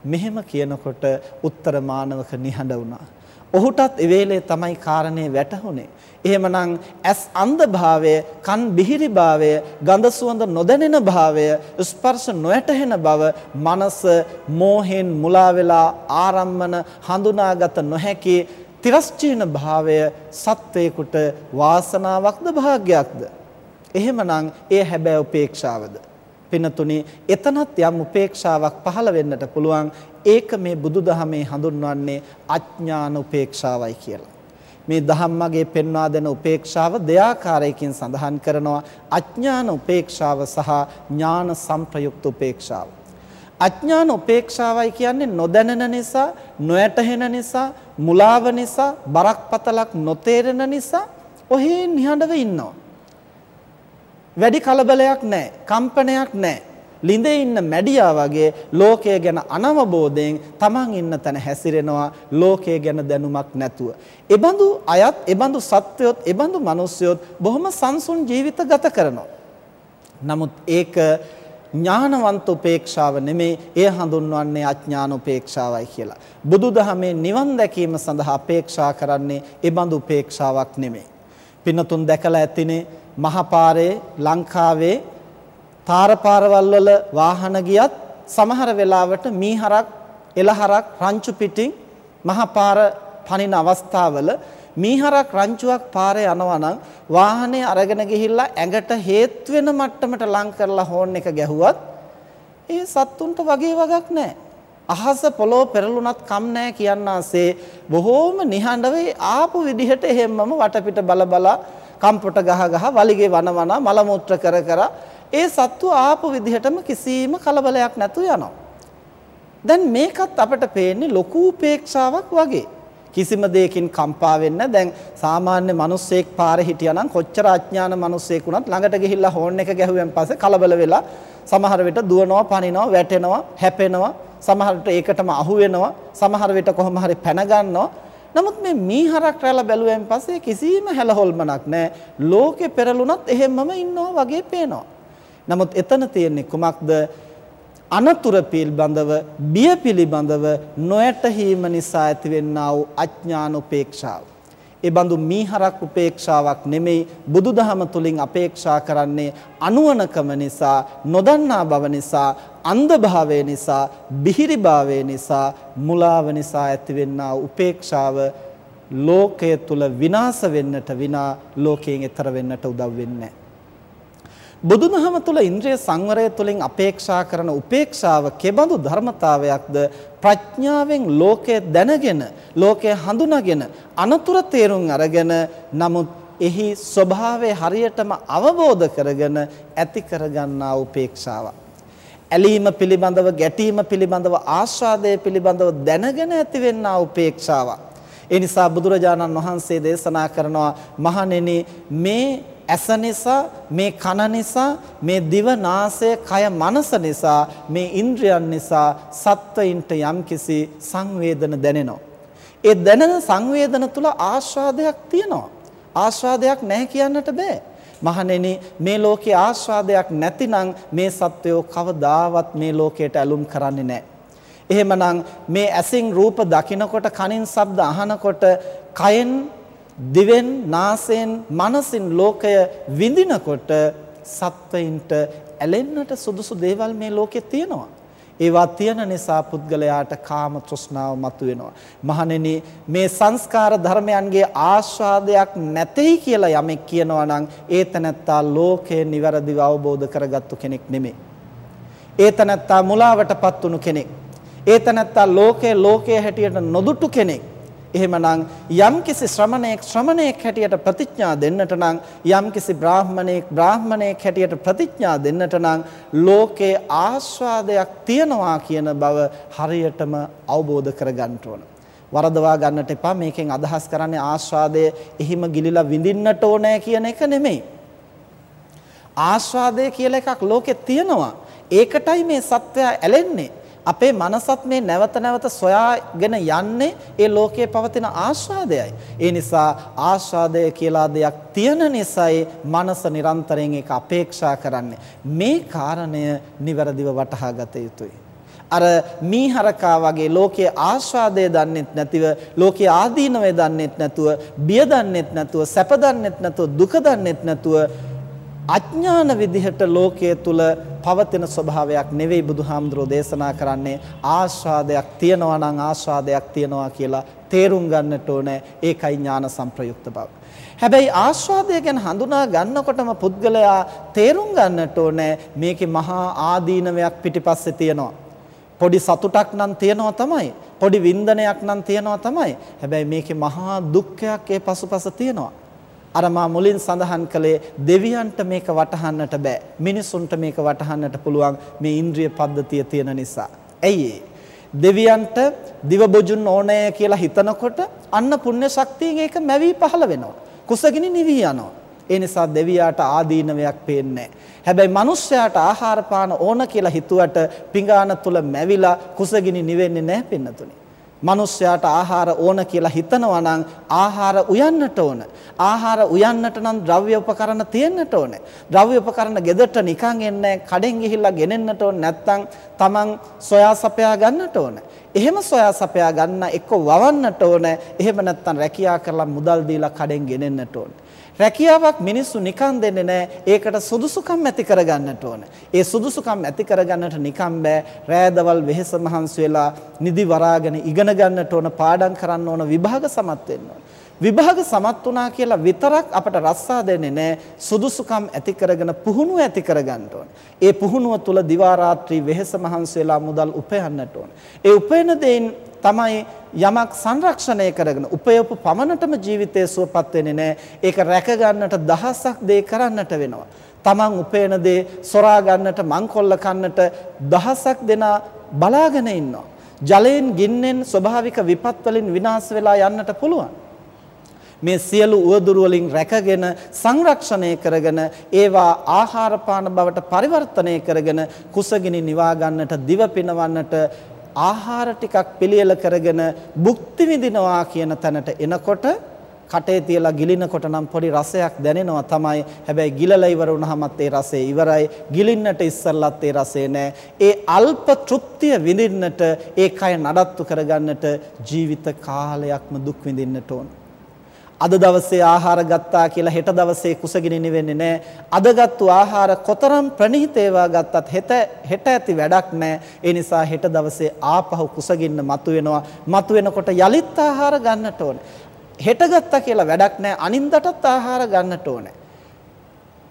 මෙහෙම කියනකොට උත්තර මානවක නිහඬ වුණා. ඔහුටත් ඒ වෙලේ තමයි කාරණේ වැටහුනේ එහෙමනම් ඇස් අන්ධභාවය, කන් බිහිරිභාවය, ගඳ සුවඳ නොදැනෙන භාවය, ස්පර්ශ නොයැටහෙන බව, මනස මෝහෙන් මුලා වෙලා ආරම්මන හඳුනාගත නොහැකි තිරස්චීන භාවය සත්වේකුට වාසනාවක්ද භාග්යක්ද? එහෙමනම් ඒ හැබෑ උපේක්ෂාවද? පිනතුනි එතනත් යම් උපේක්ෂාවක් පහළ වෙන්නට පුළුවන් ඒක මේ බුදුදහමේ හඳුන්වන්නේ අඥාන උපේක්ෂාවයි කියලා. මේ ධම්මගේ පෙන්වා දෙන උපේක්ෂාව දෙආකාරයකින් සඳහන් කරනවා අඥාන උපේක්ෂාව සහ ඥාන සංප්‍රයුක්ත උපේක්ෂාව. අඥාන උපේක්ෂාවයි කියන්නේ නොදැනෙන නිසා, නොයැටහෙන නිසා, මුලාව නිසා, බරක් පතලක් නොතේරෙන නිසා ඔහේ නිහඬව ඉන්නවා. වැඩි කලබලයක් නැහැ, කම්පනයක් නැහැ. ලිඳේ ඉන්න මැඩියා වගේ ලෝකය ගැන අනවබෝධයෙන් Taman ඉන්න තැන හැසිරෙනවා ලෝකය ගැන දැනුමක් නැතුව. එබඳු අයත්, එබඳු සත්වයොත්, එබඳු මිනිස්යොත් බොහොම සංසුන් ජීවිත ගත කරනවා. නමුත් ඒක ඥානවන්ත උපේක්ෂාව නෙමේ එය හඳුන්වන්නේ අඥාන උපේක්ෂාවයි කියලා. බුදුදහමේ නිවන් දැකීම සඳහා අපේක්ෂා කරන්නේ එබඳු උපේක්ෂාවක් නෙමේ. පින්නතුන් දැකලා ඇතිනේ මහපාරේ ලංකාවේ තාරපාරවල් වල වාහන ගියත් සමහර වෙලාවට මීහරක් එළහරක් රංචු පිටින් මහා පාර පනින අවස්ථාවල මීහරක් රංචුවක් පාරේ යනවා නම් වාහනේ අරගෙන ගිහිල්ලා ඇඟට හේත් වෙන මට්ටමට ලං කරලා හෝන් එක ගැහුවත් ඒ සත්තුන්ට වගේ වගක් නැහැ. අහස පොළොව පෙරළුණත් කම් නැහැ කියන්නාසේ බොහෝම නිහඬව ආපු විදිහට එහෙම්මම වටපිට බල බල කම්පොට ගහ ගහ වලිගේ වනවන මල මුත්‍ර කර කර ඒ සත්තු ආපු විදිහටම කිසිම කලබලයක් නැතුව යනවා. දැන් මේකත් අපිට පේන්නේ ලොකු උපේක්ෂාවක් වගේ. කිසිම දෙයකින් කම්පා වෙන්නේ දැන් සාමාන්‍ය මිනිස්සෙක් පාරේ හිටියා නම් කොච්චර අඥාන මිනිස්සෙක් වුණත් ළඟට ගිහිල්ලා හෝන් එක ගැහුවෙන් පස්සේ කලබල වෙලා සමහර විට දුවනවා පනිනවා වැටෙනවා හැපෙනවා සමහර විට ඒකටම අහු වෙනවා සමහර විට කොහොම හරි පැන ගන්නවා නමුත් මේ මීහරක් රැළ බැලුවෙන් පස්සේ කිසිම හැලහොල්මනක් නැහැ. ලෝකේ පෙරළුණත් එහෙම්මම ඉන්නවා වගේ පේනවා. නමුත් එතන තියෙන්නේ කුමක්ද? අනතුර පිළිබඳව, බිය පිළිබඳව නොයැටහීම නිසා ඇතිවෙනා වූ අඥාන උපේක්ෂාව. ඒ බඳු මීහරක් උපේක්ෂාවක් නෙමෙයි බුදුදහම තුලින් අපේක්ෂා කරන්නේ අනුවණකම නිසා නොදන්නා බව නිසා අන්ධභාවය නිසා බිහිරිභාවය නිසා මුලාව නිසා ඇතිවෙනා උපේක්ෂාව ලෝකය තුල විනාශ වෙන්නට විනා ලෝකයෙන් එතර වෙන්නට උදව් වෙන්නේ බුදුදහම තුළ ඉන්ද්‍රිය සංවරය තුළින් අපේක්ෂා කරන උපේක්ෂාව කෙබඳු ධර්මතාවයක්ද ප්‍රඥාවෙන් ලෝකය දැනගෙන ලෝකය හඳුනාගෙන අනතුර තේරුම් අරගෙන නමුත් එහි ස්වභාවය හරියටම අවබෝධ කරගෙන ඇති කරගන්නා උපේක්ෂාවක්. ඇලීම පිළිබඳව ගැටීම පිළිබඳව ආස්වාදය පිළිබඳව දැනගෙන ඇතිවෙනා උපේක්ෂාවක් ඒ නිසා බුදුරජාණන් වහන්සේ දේශනා කරනවා මහණෙනි මේ ඇස නිසා මේ කන නිසා මේ දිව නාසය කය මනස නිසා මේ ඉන්ද්‍රයන් නිසා සත්වයින්ට යම්කිසි සංවේදන දැනෙනවා. ඒ දැනෙන සංවේදන තුල ආස්වාදයක් තියෙනවා. ආස්වාදයක් නැහැ කියන්නට බෑ. මහණෙනි මේ ලෝකේ ආස්වාදයක් නැතිනම් මේ සත්වයෝ කවදාවත් මේ ලෝකයට ඇලුම් කරන්නේ නැහැ. එහෙමනම් මේ ඇසින් රූප දකිනකොට කනින් ශබ්ද අහනකොට කයෙන් දිවෙන් නාසයෙන් මනසින් ලෝකය විඳිනකොට සත්වයින්ට ඇලෙන්නට සුදුසු දේවල් මේ ලෝකේ තියෙනවා. ඒවා තියෙන නිසා පුද්ගලයාට කාම තෘෂ්ණාව මතුවෙනවා. මහණෙනි මේ සංස්කාර ධර්මයන්ගේ ආස්වාදයක් නැtei කියලා යමෙක් කියනවා නම් ඒ තැනැත්තා ලෝකය નિවරදිව අවබෝධ කරගත්තු කෙනෙක් නෙමෙයි. ඒ තැනැත්තා මුලාවටපත් වුණු කෙනෙක්. ඒ තැනැත්තා ලෝකයේ ලෝකයේ හැටියට නොදුටු කෙනෙක්. එහෙමනම් යම්කිසි ශ්‍රමණේක් ශ්‍රමණේක් හැටියට ප්‍රතිඥා දෙන්නට නම් යම්කිසි බ්‍රාහමණේක් බ්‍රාහමණේක් හැටියට ප්‍රතිඥා දෙන්නට නම් ලෝකේ ආස්වාදයක් තියනවා කියන බව හරියටම අවබෝධ කරගන්න ඕන. වරදවා ගන්නට එපා මේකෙන් අදහස් කරන්නේ ආස්වාදය එහිම ගිලිලා විඳින්නට ඕනෑ කියන එක නෙමෙයි. ආස්වාදය කියලා එකක් ලෝකේ තියෙනවා. ඒකටයි මේ සත්වයා ඇලෙන්නේ. අපේ මනසත් මේ නැවත නැවත සොයාගෙන යන්නේ ඒ ලෝකයේ පවතින ආස්වාදයයි. ඒ නිසා ආස්වාදය කියලා දෙයක් තියෙන නිසායි මනස නිරන්තරයෙන් ඒක අපේක්ෂා කරන්නේ. මේ කාරණය નિවරදිව වටහා ගත යුතුයි. අර මීහරකා වගේ ලෝකයේ ආස්වාදය දන්නෙත් නැතිව ලෝකයේ ආදීනවය දන්නෙත් නැතුව බිය දන්නෙත් නැතුව සැප දන්නෙත් නැතුව දුක දන්නෙත් නැතුව අඥාන විදිහට ලෝකයේ තුල පවතින ස්වභාවයක් නෙවෙයි බුදුහාමුදුරෝ දේශනා කරන්නේ ආස්වාදයක් තියනවා නම් ආස්වාදයක් තියනවා කියලා තේරුම් ගන්නට ඕනේ ඒකයි ඥාන සංප්‍රයුක්ත බව. හැබැයි ආස්වාදය ගැන හඳුනා ගන්නකොටම පුද්ගලයා තේරුම් ගන්නට ඕනේ මේකේ මහා ආදීනවයක් පිටිපස්සේ තියෙනවා. පොඩි සතුටක් නම් තියෙනවා තමයි. පොඩි වින්දනයක් නම් තියෙනවා තමයි. හැබැයි මේකේ මහා දුක්ඛයක් ඒ පසුපස තියෙනවා. අර මා මුලින් සඳහන් කළේ දෙවියන්ට මේක වටහන්නට බෑ. මිනිසුන්ට මේක වටහන්නට පුළුවන් මේ ඉන්ද්‍රිය පද්ධතිය තියෙන නිසා. ඇයි දෙවියන්ට දිව බොජුන් ඕනෑ කියලා හිතනකොට අන්න පුණ්‍ය ශක්තියෙන් ඒක මැවි පහළ වෙනවා. කුසගිනි නිවි යනවා. ඒ නිසා දෙවියාට ආදීනවයක් පේන්නේ හැබැයි මිනිස්යාට ආහාර පාන ඕන කියලා හිතුවට පිඟාන තුල මැවිලා කුසගිනි නිවෙන්නේ නැහැ පින්නතුනේ. මිනිස්යාට ආහාර ඕන කියලා හිතනවා නම් ආහාර උයන්නට ඕන. ආහාර උයන්නට නම් ද්‍රව්‍ය උපකරණ තියෙන්නට ඕන. ද්‍රව්‍ය උපකරණ ගෙදරට නිකන් එන්නේ කඩෙන් ගිහිල්ලා ගෙනෙන්නට ඕන නැත්නම් Taman සොයා සපයා ගන්නට ඕන. එහෙම සොයා සපයා ගන්න එක්ක වවන්නට ඕන. එහෙම නැත්නම් රැකියා කරලා මුදල් දීලා කඩෙන් ගෙනෙන්නට ඕන. රැකියාවක් මිනිස්සු නිකන් දෙන්නේ නැහැ. ඒකට සුදුසුකම් ඇති කරගන්නට ඕන. ඒ සුදුසුකම් ඇති කරගන්නට නිකන් බෑ. රෑදවල් වෙහෙස මහන්සි වෙලා නිදි වරාගෙන ඉගෙන ගන්නට ඕන, පාඩම් කරන්න ඕන, විභාග සමත් වෙන්න ඕන. විභාග සමත් වුණා කියලා විතරක් අපට රස්සා දෙන්නේ නැහැ. සුදුසුකම් ඇති කරගෙන පුහුණුව ඇති කරගන්න ඕන. ඒ පුහුණුව තුල දිවා රාත්‍රී වෙහෙස මහන්සි වෙලා මුදල් උපයන්නට ඕන. ඒ උපයන දෙයින් තමයි යමක් සංරක්ෂණය කරගෙන උපයපු පමණටම ජීවිතය සුවපත් වෙන්නේ නැහැ. ඒක රැක ගන්නට දහසක් දේ කරන්නට වෙනවා. Taman උපයන දේ සොරා ගන්නට මංකොල්ල කන්නට දහසක් දෙනා බලාගෙන ඉන්නවා. ජලයෙන් ගින්නෙන් ස්වභාවික විපත් වලින් විනාශ වෙලා යන්නට පුළුවන්. මේ සියලු උවදුරු වලින් රැකගෙන සංරක්ෂණය කරගෙන ඒවා ආහාර පාන බවට පරිවර්තනය කරගෙන කුසගිනි නිවා ගන්නට දිව පිනවන්නට ආහාර ටිකක් පිළියෙල කරගෙන භුක්ති විඳිනවා කියන තැනට එනකොට කටේ තියලා ගිලිනකොට නම් පොඩි රසයක් දැනෙනවා තමයි. හැබැයි ගිලලා ඉවර වුණාමත් ඒ රසය ඉවරයි. ගිලින්නට ඉස්සරලත් ඒ රසය නෑ. ඒ අල්ප තෘප්තිය විඳින්නට ඒ කය නඩත්තු කරගන්නට ජීවිත කාලයක්ම දුක් විඳින්නට ඕන. අද දවසේ ආහාර ගත්තා කියලා හෙට දවසේ කුසගිනි නිවෙන්නේ නැහැ. අද ගත්තු ආහාර කොතරම් ප්‍රණීත ඒවා ගත්තත් හෙට හෙට ඇති වැඩක් නැහැ. ඒ නිසා හෙට දවසේ ආපහු කුසගින්න මතුවෙනවා. මතුවෙනකොට යලිත් ආහාර ගන්නට ඕනේ. හෙට ගත්තා කියලා වැඩක් නැහැ. අනින්දටත් ආහාර ගන්නට ඕනේ.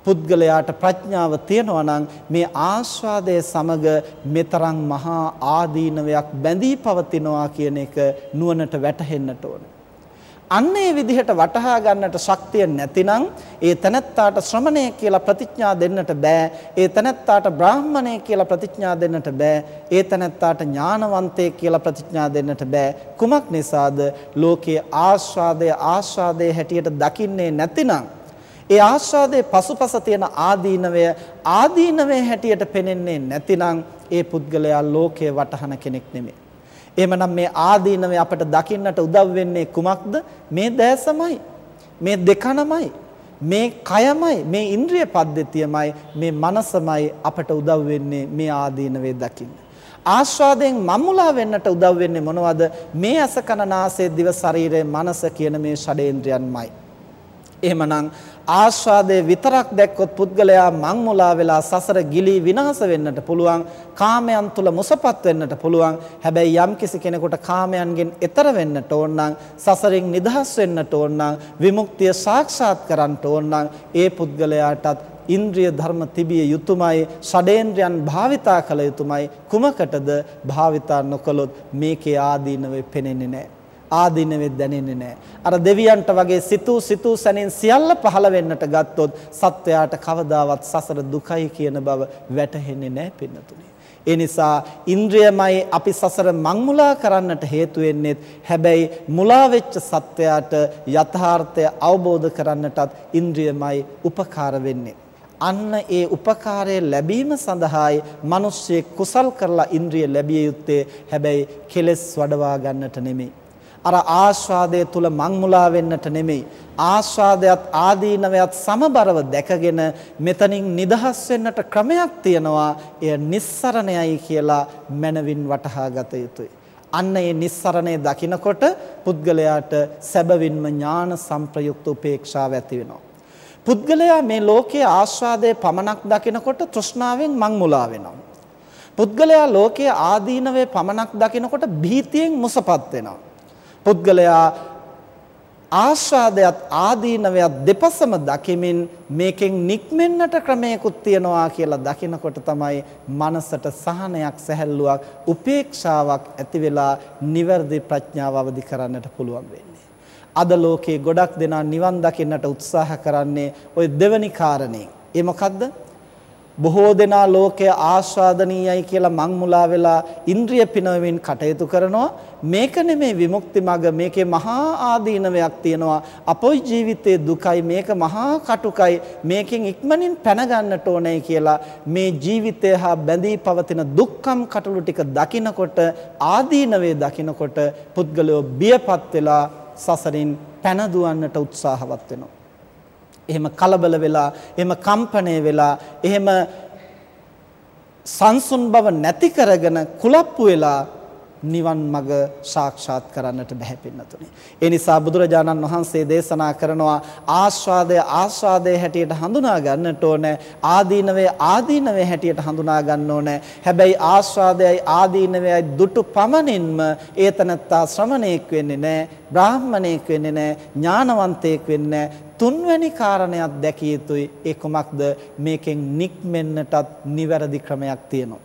පුද්ගලයාට ප්‍රඥාව තියෙනවා නම් මේ ආස්වාදයේ සමග මෙතරම් මහා ආදීනවයක් බැඳී පවතිනවා කියන එක නුවණට වැටහෙන්නට ඕනේ. අන්න ඒ විදිහට වටහා ගන්නට ශක්තිය නැතිනම් ඒ තනත්තාට ශ්‍රමණය කියලා ප්‍රතිඥා දෙන්නට බෑ. ඒ තනත්තාට බ්‍රාහ්මණය කියලා ප්‍රතිඥා දෙන්නට බෑ. ඒ තනත්තාට ඥානවන්තයෙක් කියලා ප්‍රතිඥා දෙන්නට බෑ. කුමක් නිසාද? ලෝකයේ ආස්වාදය ආස්වාදයේ හැටියට දකින්නේ නැතිනම් ඒ ආස්වාදයේ පසුපස තියෙන ආදීනවය ආදීනවේ හැටියට පෙනෙන්නේ නැතිනම් ඒ පුද්ගලයා ලෝකයේ වටහන කෙනෙක් නෙමෙයි. එහෙමනම් මේ ආදීනවේ අපට දකින්නට උදව් වෙන්නේ කුමක්ද? මේ දැසමයි. මේ දෙකනමයි. මේ කයමයි, මේ ඉන්ද්‍රිය පද්ධතියමයි, මේ මනසමයි අපට උදව් වෙන්නේ මේ ආදීනවේ දකින්න. ආස්වාදයෙන් මම්මුලා වෙන්නට උදව් වෙන්නේ මොනවද? මේ අස කන නාසය දිව ශරීරය මනස කියන මේ ෂඩේන්ද්‍රයන්මයි. එහෙමනම් ආස්වාදයේ විතරක් දැක්කොත් පුද්ගලයා මං මුලා වෙලා සසර ගිලී විනාශ වෙන්නට පුළුවන් කාමයන් තුල මුසපත් වෙන්නට පුළුවන්. හැබැයි යම් කිසි කෙනෙකුට කාමයන්ගෙන් එතර වෙන්නට ඕන නම් සසරින් නිදහස් වෙන්නට ඕන නම් විමුක්තිය සාක්ෂාත් කරන්නට ඕන නම් ඒ පුද්ගලයාටත් ඉන්ද්‍රිය ධර්ම තිබිය යුතුයමයි ෂඩේන්ද්‍රයන් භාවිතා කළ යුතුයමයි කුමකටද? භාවිතා නොකළොත් මේකේ ආදීනවේ පෙනෙන්නේ නැහැ. ආදීනවෙ දැනෙන්නේ නැහැ. අර දෙවියන්ට වගේ සිතූ සිතූ සැනින් සියල්ල පහළ වෙන්නට ගත්තොත් සත්වයාට කවදාවත් සසර දුකයි කියන බව වැටහෙන්නේ නැහැ පින්නතුනේ. ඒ නිසා ඉන්ද්‍රියමයි අපි සසර මංමුලා කරන්නට හේතු වෙන්නේ. හැබැයි මුලා වෙච්ච සත්වයාට යථාර්ථය අවබෝධ කරන්නටත් ඉන්ද්‍රියමයි උපකාර වෙන්නේ. අන්න ඒ උපකාරය ලැබීම සඳහායි මිනිස්සෙ කුසල් කරලා ඉන්ද්‍රිය ලැබිය යුත්තේ හැබැයි කෙලෙස් වඩවා ගන්නට නෙමෙයි අර ආස්වාදය තුල මංමුලා වෙන්නට නෙමෙයි. ආස්වාදයට ආදීනවයත් සමබරව දැකගෙන මෙතනින් නිදහස් වෙන්නට ක්‍රමයක් තියනවා. එය නිස්සරණයයි කියලා මනවින් වටහා ගත යුතුයි. අන්න ඒ නිස්සරණය දකිනකොට පුද්ගලයාට සැබවින්ම ඥාන සංප්‍රයුක්ත උපේක්ෂාව ඇති වෙනවා. පුද්ගලයා මේ ලෝකයේ ආස්වාදයේ පමණක් දකිනකොට තෘෂ්ණාවෙන් මංමුලා වෙනවා. පුද්ගලයා ලෝකයේ ආදීනවේ පමණක් දකිනකොට භීතියෙන් මුසපත් වෙනවා. පුද්ගලයා ආස්වාදයක් ආදීනවයක් දෙපසම දකිමින් මේකෙන් නික්මෙන්නට ක්‍රමයකුත් තියනවා කියලා දකිනකොට තමයි මනසට සහනයක් සැහැල්ලුවක් උපේක්ෂාවක් ඇති වෙලා නිවැරදි ප්‍රඥාව අවදි කරන්නට පුළුවන් වෙන්නේ. අද ලෝකේ ගොඩක් දෙනා නිවන් දකින්නට උත්සාහ කරන්නේ ওই දෙවනි කාරණේ. ඒ මොකද්ද? බොහෝ දෙනා ලෝකය ආස්වාදනීයයි කියලා මං මුලා වෙලා ඉන්ද්‍රිය පිනවමින් කටයුතු කරනවා. මේක නෙමේ විමුක්ති මඟ මේකේ මහා ආදීනවයක් තියෙනවා. අපොයි ජීවිතයේ දුකයි මේක මහා කටුකයි මේකෙන් ඉක්මනින් පැන ගන්නට ඕනේ කියලා මේ ජීවිතය හා බැඳී පවතින දුක්ඛම් කටළු ටික දකිනකොට ආදීනවේ දකිනකොට පුද්ගලයෝ බියපත් වෙලා සසරින් පැන දුවන්නට උත්සාහවත් වෙනවා. එහෙම කලබල වෙලා, එහෙම කම්පණය වෙලා, එහෙම සංසුන් බව නැති කරගෙන කුලප්පු වෙලා නිවන් මඟ සාක්ෂාත් කරන්නට බැහැ පින්නතුනි. ඒ නිසා බුදුරජාණන් වහන්සේ දේශනා කරනවා ආස්වාදය ආස්වාදයේ හැටියට හඳුනා ගන්නට ඕනේ. ආදීනවේ ආදීනවේ හැටියට හඳුනා ගන්න ඕනේ. හැබැයි ආස්වාදයයි ආදීනවේයි දුටු පමණින්ම ඒතනත්තා ශ්‍රමණේක් වෙන්නේ නැහැ. බ්‍රාහ්මණේක් වෙන්නේ නැහැ. ඥානවන්තයෙක් වෙන්නේ තුන්වැනි කාරණයක් දැකිය යුතුයි. ඒ කොමක්ද? මේකෙන් නික්මෙන්නටත් නිවැරදි ක්‍රමයක් තියෙනවා.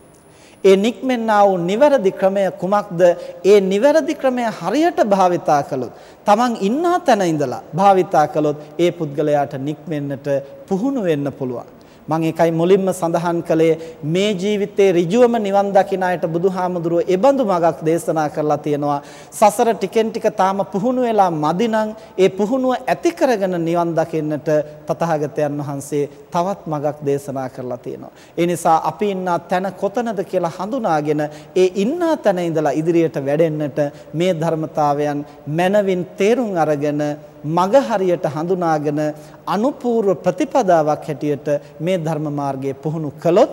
ඒ නික්මෙන්නා වූ නිවැරදි ක්‍රමය කුමක්ද? ඒ නිවැරදි ක්‍රමය හරියට භාවිතා කළොත්, Taman ඉන්නා තැන ඉඳලා භාවිතා කළොත් ඒ පුද්ගලයාට නික්මෙන්නට පුහුණු වෙන්න පුළුවන්. මම ඒකයි මුලින්ම සඳහන් කළේ මේ ජීවිතේ ඍජුවම නිවන් දකින අයට බුදුහාමුදුරුවෝ ඒ බඳු මගක් දේශනා කරලා තියෙනවා. සසර ටිකෙන් ටික තාම පුහුණු වෙලා මදිනම් ඒ පුහුණුව ඇති කරගෙන නිවන් දකින්නට තථාගතයන් වහන්සේ තවත් මගක් දේශනා කරලා තියෙනවා. ඒ නිසා අපි ඉන්න තැන කොතනද කියලා හඳුනාගෙන ඒ ඉන්න තැන ඉඳලා ඉදිරියට වැඩෙන්නට මේ ධර්මතාවයන් මනවින් තේරුම් අරගෙන මග හරියට හඳුනාගෙන අනුපූර්ව ප්‍රතිපදාවක් හැටියට මේ ධර්ම මාර්ගයේ පුහුණු කළොත්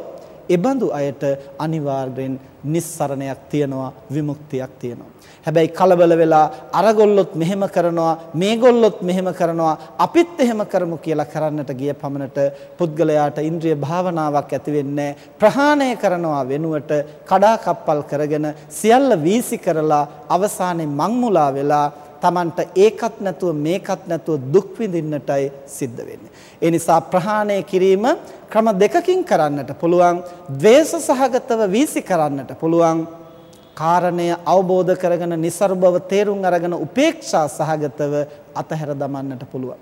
එබඳු අයට අනිවාර්යෙන් නිස්සරණයක් තියෙනවා විමුක්තියක් තියෙනවා. හැබැයි කලබල වෙලා අරගොල්ලොත් මෙහෙම කරනවා මේගොල්ලොත් මෙහෙම කරනවා අපිත් එහෙම කරමු කියලා කරන්නට ගිය පමණට පුද්ගලයාට ඉන්ද්‍රිය භාවනාවක් ඇති වෙන්නේ ප්‍රහාණය කරනවා වෙනුවට කඩාකප්පල් කරගෙන සියල්ල වීසි කරලා අවසානයේ මංමුලා වෙලා Tamanට ඒකත් නැතුව මේකත් නැතුව දුක් විඳින්නටයි සිද්ධ වෙන්නේ. ඒ නිසා ප්‍රහාණය කිරීම ක්‍රම දෙකකින් කරන්නට පුළුවන්. ද්වේෂ සහගතව වීසි කරන්නට පුළුවන්. කාරණය අවබෝධ කරගෙන નિસර්බව තේරුම් අරගෙන උපේක්ෂා සහගතව අතහැර දමන්නට පුළුවන්.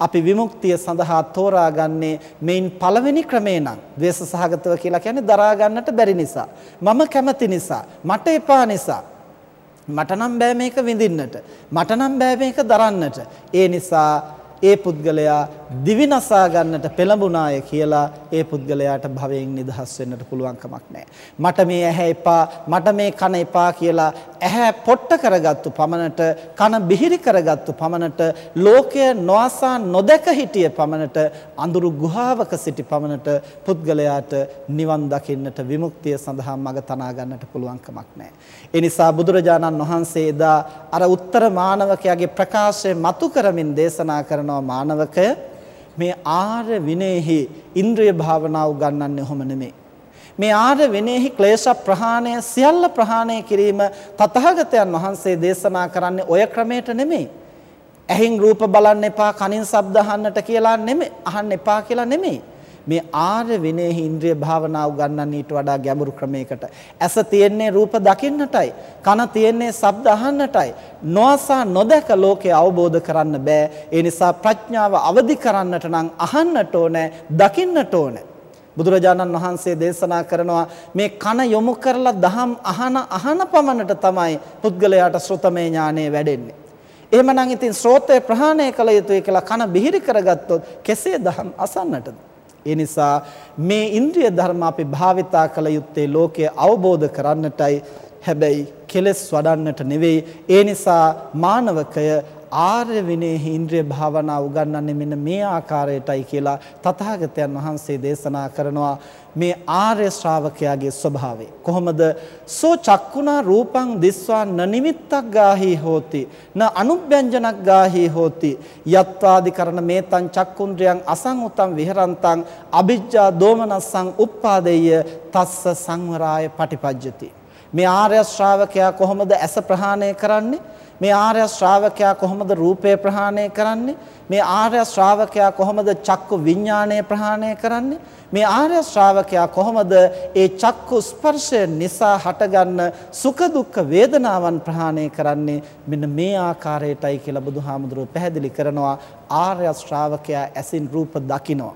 අපි විමුක්තිය සඳහා තෝරාගන්නේ මේන් පළවෙනි ක්‍රමේ නම් ද්වේෂ සහගතව කියලා කියන්නේ දරා ගන්නට බැරි නිසා මම කැමති නිසා මට එපා නිසා මට නම් බෑ මේක විඳින්නට. මට නම් බෑ මේක දරන්නට. ඒ නිසා ඒ පුද්ගලයා දිවිනසා ගන්නට පෙළඹුණාය කියලා ඒ පුද්ගලයාට භවයෙන් නිදහස් වෙන්නට පුළුවන් කමක් නැහැ. මට මේ ඇහැ එපා, මට මේ කන එපා කියලා ඇහැ පොට්ට කරගත්තු පමණට, කන බිහිරි කරගත්තු පමණට, ලෝකය නොඅසා නොදක හිටිය පමණට, අඳුරු ගුහාවක සිටි පමණට පුද්ගලයාට නිවන් දකින්නට විමුක්තිය සඳහා මඟ තනා ගන්නට පුළුවන් කමක් නැහැ. ඒ නිසා බුදුරජාණන් වහන්සේ එදා අර උත්තර මානවකයාගේ ප්‍රකාශය මතු කරමින් දේශනා කරනවා මානවකය මේ ආර්ය විනයෙහි ඉන්ද්‍රිය භාවනාව උගන්වන්නේ ඔහොම නෙමෙයි. මේ ආර්ය විනයෙහි ක්ලේශ ප්‍රහාණය සියල්ල ප්‍රහාණය කිරීම තථාගතයන් වහන්සේ දේශනා කරන්නේ ඔය ක්‍රමයට නෙමෙයි. ඇහින් රූප බලන්න එපා, කනින් ශබ්ද අහන්නට කියලා නෙමෙයි, අහන්න එපා කියලා නෙමෙයි. මේ ආර්ය විනයෙහි ඉන්ද්‍රිය භාවනාව ගන්නන්න ඊට වඩා ගැඹුරු ක්‍රමයකට. ඇස තියෙන්නේ රූප දකින්නටයි, කන තියෙන්නේ ශබ්ද අහන්නටයි. නොඅසා නොදක ලෝකය අවබෝධ කරන්න බෑ. ඒ නිසා ප්‍රඥාව අවදි කරන්නට නම් අහන්නට ඕනේ, දකින්නට ඕනේ. බුදුරජාණන් වහන්සේ දේශනා කරනවා මේ කන යොමු කරලා දහම් අහන අහන පමණට තමයි පුද්ගලයාට ශ්‍රොතමේ ඥානෙ වැඩෙන්නේ. එහෙමනම් ඉතින් ශ්‍රෝතය ප්‍රහාණය කළ යුතුයි කියලා කන බිහිරි කරගත්තොත් කෙසේ දහම් අසන්නටද? ඒ නිසා මේ ඉන්ද්‍රිය ධර්ම අපි භාවිතා කළ යුත්තේ ලෝකය අවබෝධ කරන්නටයි. හැබැයි කෙලස් වඩන්නට නෙවෙයි. ඒ නිසා මානවකය ආර්ය විනේහි ඉන්ද්‍රිය භාවනා උගන්වන්නේ මෙන්න මේ ආකාරයටයි කියලා තථාගතයන් වහන්සේ දේශනා කරනවා. මේ ආර්ය ශ්‍රාවකයාගේ ස්වභාවය. කොහොමද? සෝ චක්කුණා රූපං දිස්වා න නිමිත්තක් ගාහි හෝති න අනුභ්‍යංජනක් ගාහි හෝති. යත්වාදි කරන මේතං චක්කුන්ද්‍රයන් අසං උතං විහරන්තං අ비ජ්ජා දෝමනස්සං උප්පාදෙය්‍ය තස්ස සංවරාය පටිපජ්ජති. මේ ආර්ය ශ්‍රාවකයා කොහොමද ඇස ප්‍රහාණය කරන්නේ? මේ ආර්ය ශ්‍රාවකයා කොහොමද රූපය ප්‍රහාණය කරන්නේ? මේ ආර්ය ශ්‍රාවකයා කොහොමද චක්කු විඥාණය ප්‍රහාණය කරන්නේ? මේ ආර්ය ශ්‍රාවකයා කොහොමද ඒ චක්කු ස්පර්ශය නිසා හටගන්න සුඛ දුක්ඛ වේදනාවන් ප්‍රහාණය කරන්නේ? මෙන්න මේ ආකාරයටයි කියලා බුදුහාමුදුරුවෝ පැහැදිලි කරනවා. ආර්ය ශ්‍රාවකයා ඇසින් රූප දකිනවා.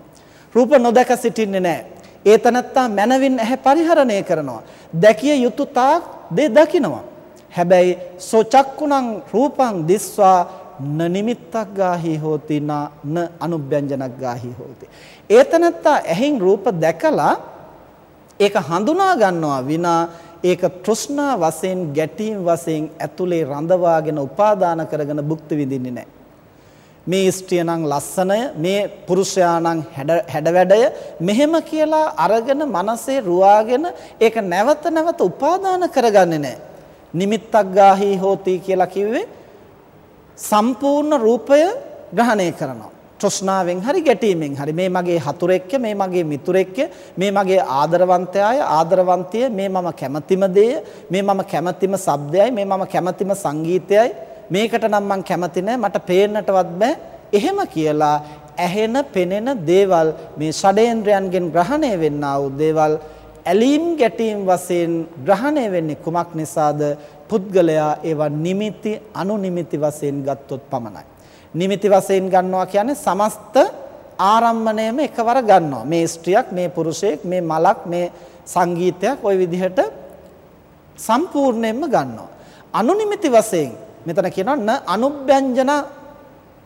රූප නොදක සිටින්නේ නැහැ. ඒ තනත්තා මනවින් ඇහැ පරිහරණය කරනවා. දැකිය යුතු තාක් දේ දකිනවා. හැබැයි සොචක්කුණං රූපං දිස්වා න නිමිත්තක් ගාහි හෝති න අනුභ්‍යංජනක් ගාහි හෝති. ඒතනත්තා ඇහින් රූප දැකලා ඒක හඳුනා ගන්නවා විනා ඒක තෘෂ්ණා වශයෙන් ගැටීම් වශයෙන් ඇතුලේ රඳවාගෙන උපාදාන කරගෙන භුක්ති විඳින්නේ නැහැ. මේ ස්ත්‍රිය නම් ලස්සනය මේ පුරුෂයා නම් හැඩවැඩය මෙහෙම කියලා අරගෙන මනසේ රුවාගෙන ඒක නැවත නැවත උපාදාන කරගන්නේ නැහැ. නිමිත්තක් ගාහි හෝති කියලා කිව්වේ සම්පූර්ණ රූපය ග්‍රහණය කරනවා. තෘෂ්ණාවෙන් හරි ගැටීමෙන් හරි මේ මගේ හතුරෙක්ය මේ මගේ මිතුරෙක්ය මේ මගේ ආදරවන්තයාය ආදරවන්තිය මේ මම කැමතිම දෙය මේ මම කැමතිම ශබ්දයයි මේ මම කැමතිම සංගීතයයි මේකට නම් මං කැමති මට පේන්නටවත් බෑ එහෙම කියලා ඇහෙන පෙනෙන දේවල් මේ ෂඩේන්ද්‍රයන්ගෙන් ග්‍රහණය වෙන්නා වූ දේවල් ඇලීම් ගැටීම් වශයෙන් ග්‍රහණය වෙන්නේ කුමක් නිසාද? පුද්ගලයා ඒවා නිමිති අනුනිමිති වශයෙන් ගත්තොත් පමණයි. නිමිති වශයෙන් ගන්නවා කියන්නේ සමස්ත ආරම්මණයම එකවර ගන්නවා. මේ ස්ත්‍රියක්, මේ පුරුෂයෙක්, මේ මලක්, මේ සංගීතයක් ওই විදිහට සම්පූර්ණයෙන්ම ගන්නවා. අනුනිමිති වශයෙන් මෙතන කියනවා න අනුභ්‍යංජන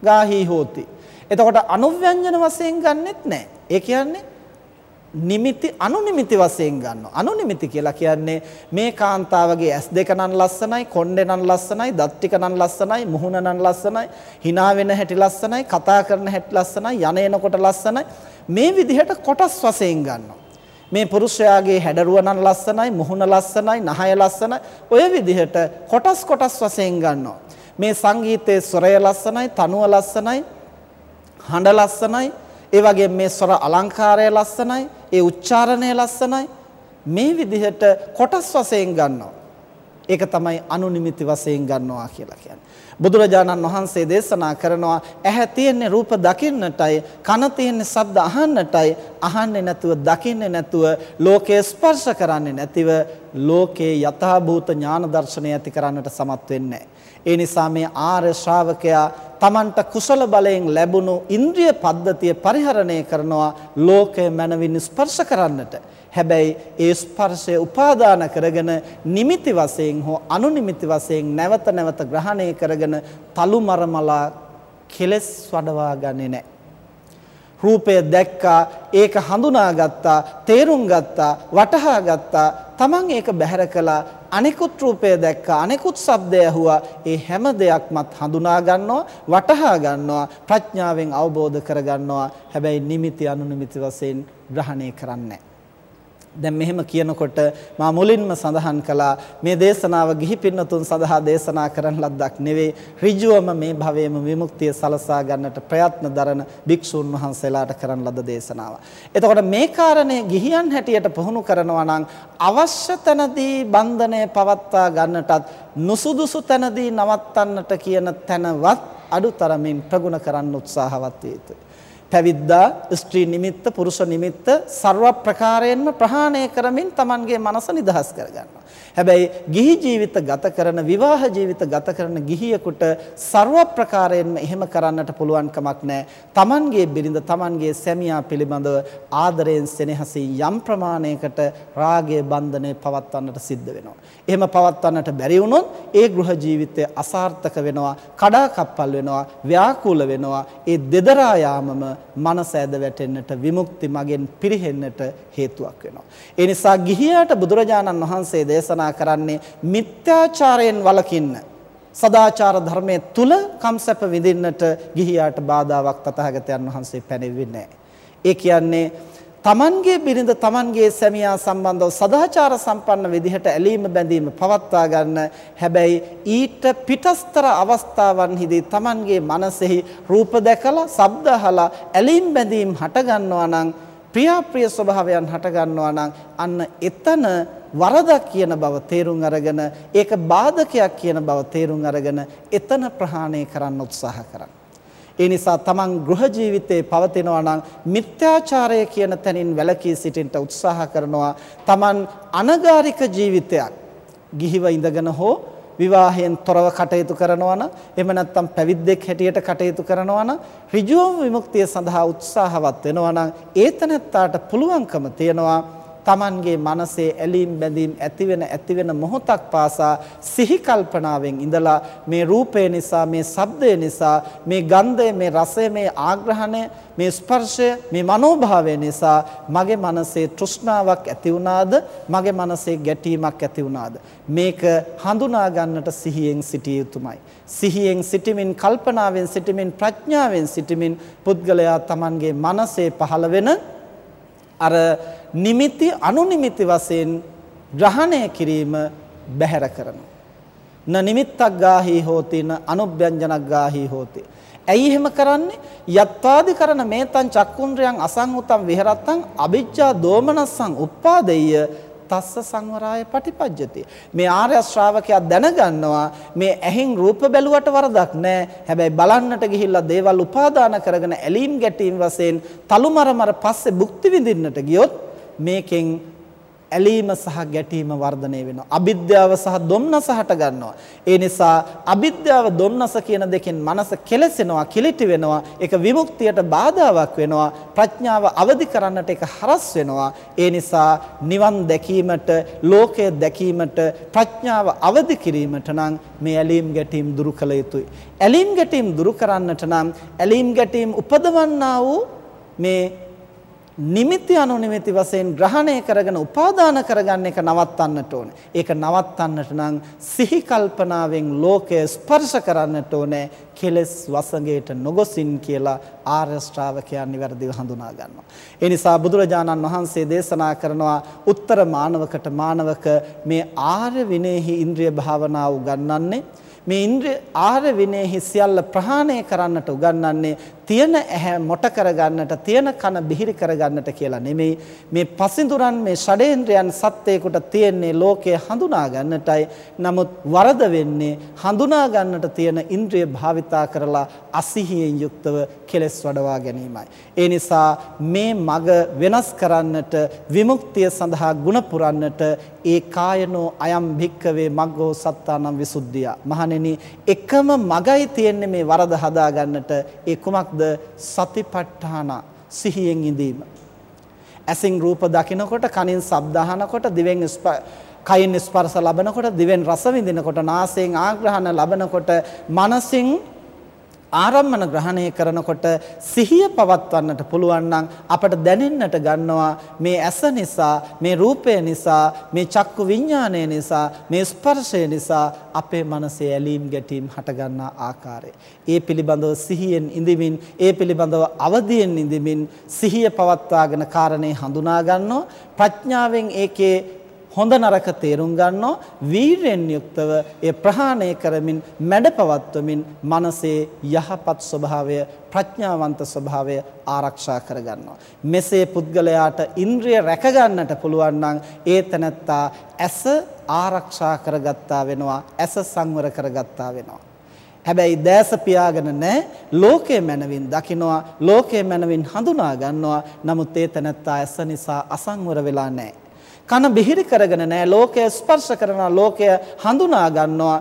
ගාහි හෝති. එතකොට අනුව්‍යංජන වශයෙන් ගන්නෙත් නැහැ. ඒ කියන්නේ නිමිති අනුනිමිති වශයෙන් ගන්නවා. අනුනිමිති කියලා කියන්නේ මේ කාන්තාවගේ ඇස් දෙක නම් ලස්සනයි, කොණ්ඩේ නම් ලස්සනයි, දත් ටික නම් ලස්සනයි, මුහුණ නම් ලස්සනයි, hina වෙන හැටි ලස්සනයි, කතා කරන හැටි ලස්සනයි, යන එනකොට ලස්සනයි. මේ විදිහට කොටස් වශයෙන් ගන්නවා. මේ පුරුෂයාගේ හැඩරුව නම් ලස්සනයි, මුහුණ ලස්සනයි, නහය ලස්සනයි. ඔය විදිහට කොටස් කොටස් වශයෙන් ගන්නවා. මේ සංගීතයේ ස්වරය ලස්සනයි, තනුව ලස්සනයි, හඬ ලස්සනයි, ඒ වගේම මේ ස්වර අලංකාරය ලස්සනයි, ඒ උච්චාරණය ලස්සනයි. මේ විදිහට කොටස් වශයෙන් ගන්නවා. ඒක තමයි අනුනිමිති වශයෙන් ගන්නවා කියලා කියන්නේ. බුදුරජාණන් වහන්සේ දේශනා කරනවා ඇහැ තියෙන්නේ රූප දකින්නටයි කන තියෙන්නේ ශබ්ද අහන්නටයි අහන්නේ නැතුව දකින්නේ නැතුව ලෝකේ ස්පර්ශ කරන්නේ නැතිව ලෝකේ යථාභූත ඥාන දර්ශනය ඇති කරන්නට සමත් වෙන්නේ ඒ නිසා මේ ආර්ය ශ්‍රාවකයා තමන්ට කුසල බලයෙන් ලැබුණු ඉන්ද්‍රිය පද්ධතිය පරිහරණය කරනවා ලෝකය මනවින් ස්පර්ශ කරන්නට. හැබැයි ඒ ස්පර්ශය උපාදාන කරගෙන නිමිති වශයෙන් හෝ අනුනිමිති වශයෙන් නැවත නැවත ග්‍රහණය කරගෙන තලු මරමලා කෙලස් වඩවා ගන්නේ නැහැ. රූපය දැක්කා ඒක හඳුනාගත්තා තේරුම් ගත්තා වටහා ගත්තා තමන් ඒක බැහැර කළා අනිකුත් රූපය දැක්කා අනිකුත් ශබ්දය ඇහුවා. ඒ හැම දෙයක්මත් හඳුනා ගන්නවා වටහා ගන්නවා ප්‍රඥාවෙන් අවබෝධ කර ගන්නවා හැබැයි නිමිති අනුනිමිති වශයෙන් ග්‍රහණය කරන්නේ දැන් මෙහෙම කියනකොට මා මුලින්ම සඳහන් කළා මේ දේශනාව ගිහි පින්නතුන් සඳහා දේශනා කරන ලද්දක් නෙවෙයි ඍජුවම මේ භවයේම විමුක්තිය සලසා ගන්නට ප්‍රයත්න දරන භික්ෂුන් වහන්සේලාට කරන ලද දේශනාවක්. එතකොට මේ කාරණේ ගිහියන් හැටියට පුහුණු කරනවා නම් අවශ්‍ය තැනදී බන්ධනය පවත්වා ගන්නටත් නුසුදුසු තැනදී නවත්තන්නට කියන තැනවත් අඩුතරමින් ප්‍රගුණ කරන්න උත්සාහවත් විය යුතුයි. පැවිද්දා ස්ත්‍රී නිමිත්ත පුරුෂ නිමිත්ත ਸਰව ප්‍රකාරයෙන්ම ප්‍රහාණය කරමින් Tamanගේ මනස නිදහස් කරගන්නවා. හැබැයි ගිහි ජීවිත ගත කරන විවාහ ජීවිත ගත කරන ගිහියෙකුට ਸਰව ප්‍රකාරයෙන්ම එහෙම කරන්නට පුළුවන් කමක් නැහැ. Tamanගේ බිරිඳ Tamanගේ සැමියා පිළිබඳව ආදරයෙන් සෙනෙහසින් යම් ප්‍රමාණයකට රාගයේ බන්ධනය පවත්වන්නට සිද්ධ වෙනවා. එහෙම පවත්වන්නට බැරි වුණොත් ඒ ගෘහ ජීවිතය අසාර්ථක වෙනවා, කඩාකප්පල් වෙනවා, ව්‍යාකූල වෙනවා. ඒ දෙදරා යාමම මනස ඇද වැටෙන්නට විමුක්ති මගෙන් පිරෙහෙන්නට හේතුවක් වෙනවා. ඒ නිසා ගිහියාට බුදුරජාණන් වහන්සේ දේශනා කරන්නේ මිත්‍යාචාරයෙන් වළකින්න. සදාචාර ධර්මයේ තුල කම්සැප විඳින්නට ගිහියාට බාධාවක් තථාගතයන් වහන්සේ පැනෙන්නේ නැහැ. ඒ කියන්නේ තමන්ගේ බිරිඳ තමන්ගේ සැමියා සම්බන්ධව සදාචාර සම්පන්න විදිහට ඇලීම බැඳීම පවත්වා ගන්න හැබැයි ඊට පිටස්තර අවස්ථාවන්හිදී තමන්ගේ මනසෙහි රූප දැකලා ශබ්ද අහලා ඇලීම් බැඳීම් හට ගන්නවා නම් ප්‍රියාප්‍රිය ස්වභාවයන් හට ගන්නවා නම් අන්න එතන වරදක් කියන බව තේරුම් අරගෙන ඒක බාධකයක් කියන බව තේරුම් අරගෙන එතන ප්‍රහාණය කරන්න උත්සාහ කරන්න ඒ නිසා තමන් ගෘහ ජීවිතේ පවතිනවා නම් මිත්‍යාචාරය කියන තැනින් වැළකී සිටින්න උත්සාහ කරනවා. තමන් අනගාരിക ජීවිතයක් ගිහිව ඉඳගෙන හෝ විවාහයෙන් තොරව කටයුතු කරනවා නම් එහෙම නැත්නම් පැවිද්දෙක් හැටියට කටයුතු කරනවා නම් ඍජුවම විමුක්තිය සඳහා උත්සාහවත් වෙනවා නම් ඒතනත්තාට පුළුවන්කම තියනවා Tamanගේ මනසේ ඇලීම් බැඳීම් ඇතිවෙන ඇතිවෙන මොහොතක් පාසා සිහි කල්පනාවෙන් ඉඳලා මේ රූපය නිසා මේ ශබ්දය නිසා මේ ගන්ධය මේ රසය මේ ආග්‍රහණය මේ ස්පර්ශය මේ මනෝභාවය නිසා මගේ මනසේ තෘෂ්ණාවක් ඇති වුණාද? මගේ මනසේ ගැටීමක් ඇති වුණාද? මේක හඳුනා ගන්නට සිහියෙන් සිටිය යුතුමයි. සිහියෙන් සිටමින් කල්පනාවෙන් සිටමින් ප්‍රඥාවෙන් සිටමින් පුද්ගලයා Tamanගේ මනසේ පහළ වෙන අර නිමිති අනුනිමිති වශයෙන් ග්‍රහණය කිරීම බැහැර කරනවා. න නිමිත්තක් ගාහි හෝති න අනුභ්‍යංජනක් ගාහි හෝති. ඇයි එහෙම කරන්නේ? යත්වාදි කරන මේතං චක්කුන්ද්‍රයන් අසංඋතම් විහෙරත්තං අවිජ්ජා දෝමනස්සං උප්පාදෙය්‍ය තස්ස සංවරාය පටිපජ්ජති. මේ ආර්ය ශ්‍රාවකයා දැනගන්නවා මේ ඇහෙන් රූප බැලුවට වරදක් නැහැ. හැබැයි බලන්නට ගිහිල්ලා දේවල් උපාදාන කරගෙන ඇලීම් ගැටීම් වශයෙන් තලුමරමර පස්සේ භුක්ති විඳින්නට ගියොත් මේකෙන් ඇලීම සහ ගැටීම වර්ධනය වෙනවා. අවිද්‍යාව සහ දුම්නස හට ගන්නවා. ඒ නිසා අවිද්‍යාව දුම්නස කියන දෙකෙන් මනස කෙලසෙනවා, කිලිටි වෙනවා. ඒක විමුක්තියට බාධාවක් වෙනවා. ප්‍රඥාව අවදි කරන්නට ඒක හරස් වෙනවා. ඒ නිසා නිවන් දැකීමට, ලෝකය දැකීමට, ප්‍රඥාව අවදි කිරීමට නම් මේ ඇලීම් ගැටීම් දුරු කළ යුතුයි. ඇලීම් ගැටීම් දුරු කරන්නට නම් ඇලීම් ගැටීම් උපදවන්නා වූ මේ නිමිති අනුනිමිති වශයෙන් ග්‍රහණය කරගෙන උපාදාන කරගන්න එක නවත්තන්නට ඕනේ. ඒක නවත්තන්නට නම් සිහි කල්පනාවෙන් ලෝකය ස්පර්ශ කරන්නට ඕනේ. කෙලස් වසඟයට නොගොසින් කියලා ආර්ය ශ්‍රාවකයන් නිවැරදිව හඳුනා ගන්නවා. ඒ නිසා බුදුරජාණන් වහන්සේ දේශනා කරනවා උත්තර මානවකට මානවක මේ ආර්ය විනේහි ඉන්ද්‍රිය භාවනාව උගන්වන්නේ මේ ඉන්ද්‍රිය ආහාර විනයෙහි සියල්ල ප්‍රහාණය කරන්නට උගන්වන්නේ තියෙන ඇහැ මොට කරගන්නට තියෙන කන බිහිරි කරගන්නට කියලා නෙමෙයි. මේ පසින්දුරන් මේ ෂඩේන්ද්‍රයන් සත්‍යයකට තියෙන්නේ ලෝකය හඳුනා ගන්නටයි. නමුත් වරද වෙන්නේ හඳුනා ගන්නට තියෙන ඉන්ද්‍රිය භාවිතා කරලා අසිහියෙන් යුක්තව කෙලස් වඩවා ගැනීමයි. ඒ නිසා මේ මග වෙනස් කරන්නට විමුක්තිය සඳහා ගුණ පුරන්නට ඒ කායනෝ අයම් භික්කවේ මග්ගෝ සත්තානම් විසුද්ධිය. මහණෙනි එකම මගයි තියෙන්නේ මේ වරද හදා ගන්නට ඒ කුමක් මොකක්ද සතිපට්ඨාන සිහියෙන් ඉඳීම. ඇසින් රූප දකිනකොට කනින් ශබ්ද අහනකොට දිවෙන් කයින් ස්පර්ශ ලබනකොට දිවෙන් රස විඳිනකොට නාසයෙන් ආග්‍රහණ ලබනකොට මනසින් ආරම්මන ග්‍රහණය කරනකොට සිහිය පවත්වන්නට පුළුවන් නම් අපට දැනෙන්නට ගන්නවා මේ ඇස නිසා මේ රූපය නිසා මේ චක්කු විඥානය නිසා මේ ස්පර්ශය නිසා අපේ මනසේ ඇලීම් ගැටීම් හටගන්නා ආකාරය. ඒ පිළිබඳව සිහියෙන් ඉඳිමින් ඒ පිළිබඳව අවදියෙන් ඉඳිමින් සිහිය පවත්වාගෙන කාරණේ හඳුනා ගන්නවා ප්‍රඥාවෙන් ඒකේ හොඳ නරක තේරුම් ගන්නෝ වීරයෙන් යුක්තව ඒ ප්‍රහාණය කරමින් මැඩපවත්වමින් මනසේ යහපත් ස්වභාවය ප්‍රඥාවන්ත ස්වභාවය ආරක්ෂා කරගන්නවා. මෙසේ පුද්ගලයාට ඉන්ද්‍රිය රැක ගන්නට පුළුවන් නම් ඒ තනත්තා ඇස ආරක්ෂා කරගත්තා වෙනවා ඇස සංවර කරගත්තා වෙනවා. හැබැයි දැස පියාගෙන නැහැ ලෝකයේ මනවින් දකිනවා ලෝකයේ මනවින් හඳුනා ගන්නවා. නමුත් ඒ තනත්තා ඇස නිසා අසංවර වෙලා නැහැ. කන බිහිරි කරගෙන නැහැ. ලෝකය ස්පර්ශ කරනවා. ලෝකය හඳුනා ගන්නවා.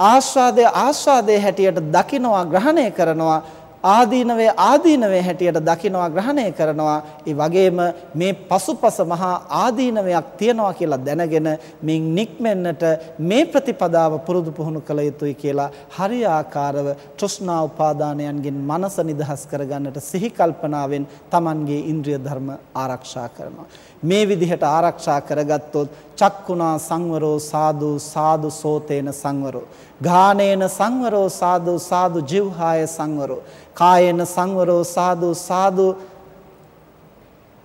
ආස්වාදය ආස්වාදයේ හැටියට දකිනවා ග්‍රහණය කරනවා ආදීනවේ ආදීනවේ හැටියට දකිනවා ග්‍රහණය කරනවා. ඒ වගේම මේ පසුපස මහා ආදීනවයක් තියනවා කියලා දැනගෙන මින් නික්මෙන්නට මේ ප්‍රතිපදාව පුරුදු පුහුණු කළ යුතුයි කියලා හරියාකාරව තෘෂ්ණා උපාදානයන්ගෙන් මනස නිදහස් කරගන්නට සිහි කල්පනාවෙන් Tamanගේ ඉන්ද්‍රිය ධර්ම ආරක්ෂා කරනවා. මේ විදිහට ආරක්ෂා කරගත්තොත් චක්කුණා සංවරෝ සාදු සාදු සෝතේන සංවරෝ. ගානේන සංවරෝ සාදු සාදු ජීවහාය සංවරෝ. කායේන සංවරෝ සාදු සාදු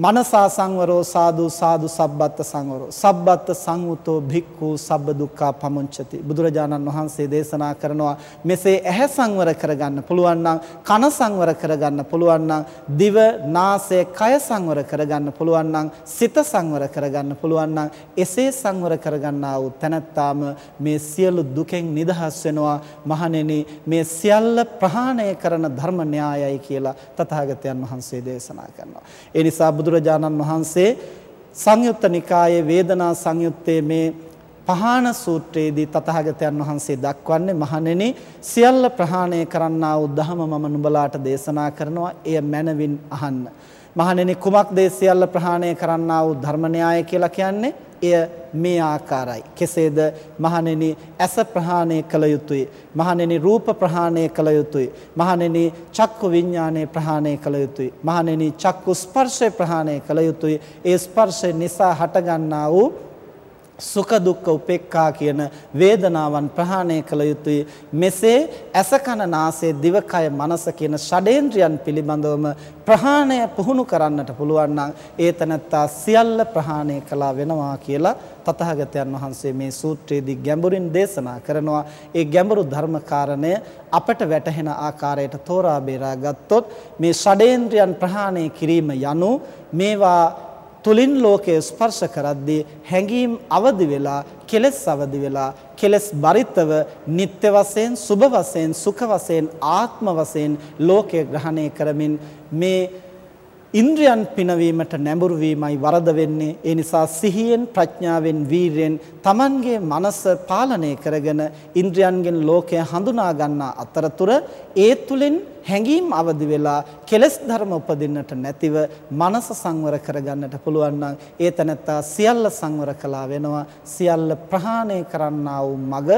මනසා සංවරෝ සාදු සාදු සබ්බත් සංවරෝ. සබ්බත් සංවුතෝ භික්ඛු සබ්බ දුක්ඛා පමුංචති. බුදුරජාණන් වහන්සේ දේශනා කරනවා මෙසේ ඇහැ සංවර කරගන්න පුළුවන් නම් කන සංවර කරගන්න පුළුවන් නම් දිව නාසය කය සංවර කරගන්න පුළුවන් නම් සිත සංවර කරගන්න පුළුවන් නම් එසේ සංවර කරගන්නා වූ තැනැත්තාම මේ සියලු දුකෙන් නිදහස් වෙනවා. මහණෙනි මේ සියල්ල ප්‍රහාණය කරන ධර්ම න්‍යායයි කියලා තථාගතයන් වහන්සේ දේශනා කරනවා. ඒ නිසා බුදුරජාණන් වහන්සේ සංයුත්ත නිකායේ වේදනා සංයුත්තේ මේ පහාන සූත්‍රයේදී තථාගතයන් වහන්සේ දක්වන්නේ මහණෙනි සියල්ල ප්‍රහාණය කරන්නා වූ ධහම මම නුඹලාට දේශනා කරනවා එය මනවින් අහන්න. මහණෙනි කුමක්ද සියල්ල ප්‍රහාණය කරන්නා වූ ධර්ම න්‍යාය කියලා කියන්නේ? එය මේ ආකාරයි. කෙසේද? මහණෙනි ඇස ප්‍රහාණය කළ යුතුය. මහණෙනි රූප ප්‍රහාණය කළ යුතුය. මහණෙනි චක්කු විඥානය ප්‍රහාණය කළ යුතුය. මහණෙනි චක්කු ස්පර්ශය ප්‍රහාණය කළ යුතුය. ඒ ස්පර්ශය නිසා හටගන්නා වූ සුඛ දුක්ඛ උපේක්ඛා කියන වේදනාවන් ප්‍රහාණය කළ යුතුයි. මෙසේ ඇස කන නාසය දිවකය මනස කියන ෂඩේන්ද්‍රයන් පිළිබඳවම ප්‍රහාණය පුහුණු කරන්නට පුළුවන් නම් ඒ තනත්තා සියල්ල ප්‍රහාණය කළා වෙනවා කියලා තථාගතයන් වහන්සේ මේ සූත්‍රයේදී ගැඹුරින් දේශනා කරනවා. ඒ ගැඹුරු ධර්ම කාරණය අපට වැටහෙන ආකාරයට තෝරා බේරා ගත්තොත් මේ ෂඩේන්ද්‍රයන් ප්‍රහාණය කිරීම යනු මේවා තුලින් ලෝකය ස්පර්ශ කරද්දී හැඟීම් අවදි වෙලා කෙලස් අවදි වෙලා කෙලස් බරිතව නিত্য වශයෙන් සුභ වශයෙන් සුඛ වශයෙන් ආත්ම වශයෙන් ලෝකය ග්‍රහණය කරමින් මේ ඉන්ද්‍රයන් පිනවීමට නැඹුරු වීමයි වරද වෙන්නේ. ඒ නිසා සිහියෙන් ප්‍රඥාවෙන් වීරයෙන් Tamanගේ මනස පාලනය කරගෙන ඉන්ද්‍රයන්ගෙන් ලෝකය හඳුනා ගන්නා අතරතුර ඒ තුලින් හැඟීම් අවදි වෙලා කෙලස් ධර්ම උපදින්නට නැතිව මනස සංවර කරගන්නට පුළුවන් නම් ඒ තැනත්තා සියල්ල සංවර කළා වෙනවා. සියල්ල ප්‍රහාණය කරන්නා වූ මග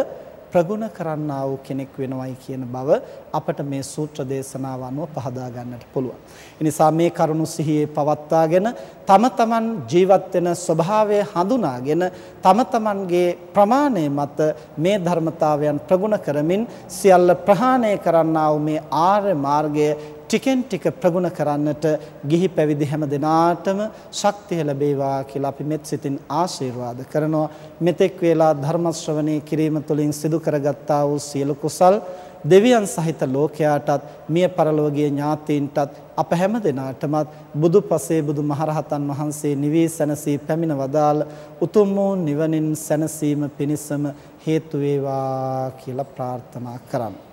ප්‍රගුණ කරන්නා වූ කෙනෙක් වෙනවයි කියන බව අපට මේ සූත්‍ර දේශනාව අනුව පහදා ගන්නට පුළුවන්. ඒ නිසා මේ කරුණු සිහියේ පවත්වාගෙන තම තමන් ජීවත් වෙන ස්වභාවය හඳුනාගෙන තම තමන්ගේ ප්‍රමාණය මත මේ ධර්මතාවයන් ප්‍රගුණ කරමින් සියල්ල ප්‍රහාණය කරන්නා වූ මේ ආර්ය මාර්ගය ටිකෙන් ටික ප්‍රගුණ කරන්නට ගිහි පැවිදි හැම දිනාටම ශක්තිය ලැබේවා කියලා අපි මෙත් සිතින් ආශිර්වාද කරනවා. මෙතෙක් වේලා ධර්ම ශ්‍රවණේ කිරීම තුළින් සිදු කරගත්තා වූ සියලු කුසල් දෙවියන් සහිත ලෝකයාටත් මිය පරලෝකීය ඥාතීන්ටත් අප හැම දිනාටමත් බුදුපසේ බුදු මහරහතන් වහන්සේ නිවී සැනසී පැමිණ වදාළ උතුම් වූ නිවනින් සැනසීම පිණිසම හේතු වේවා කියලා ප්‍රාර්ථනා කරමු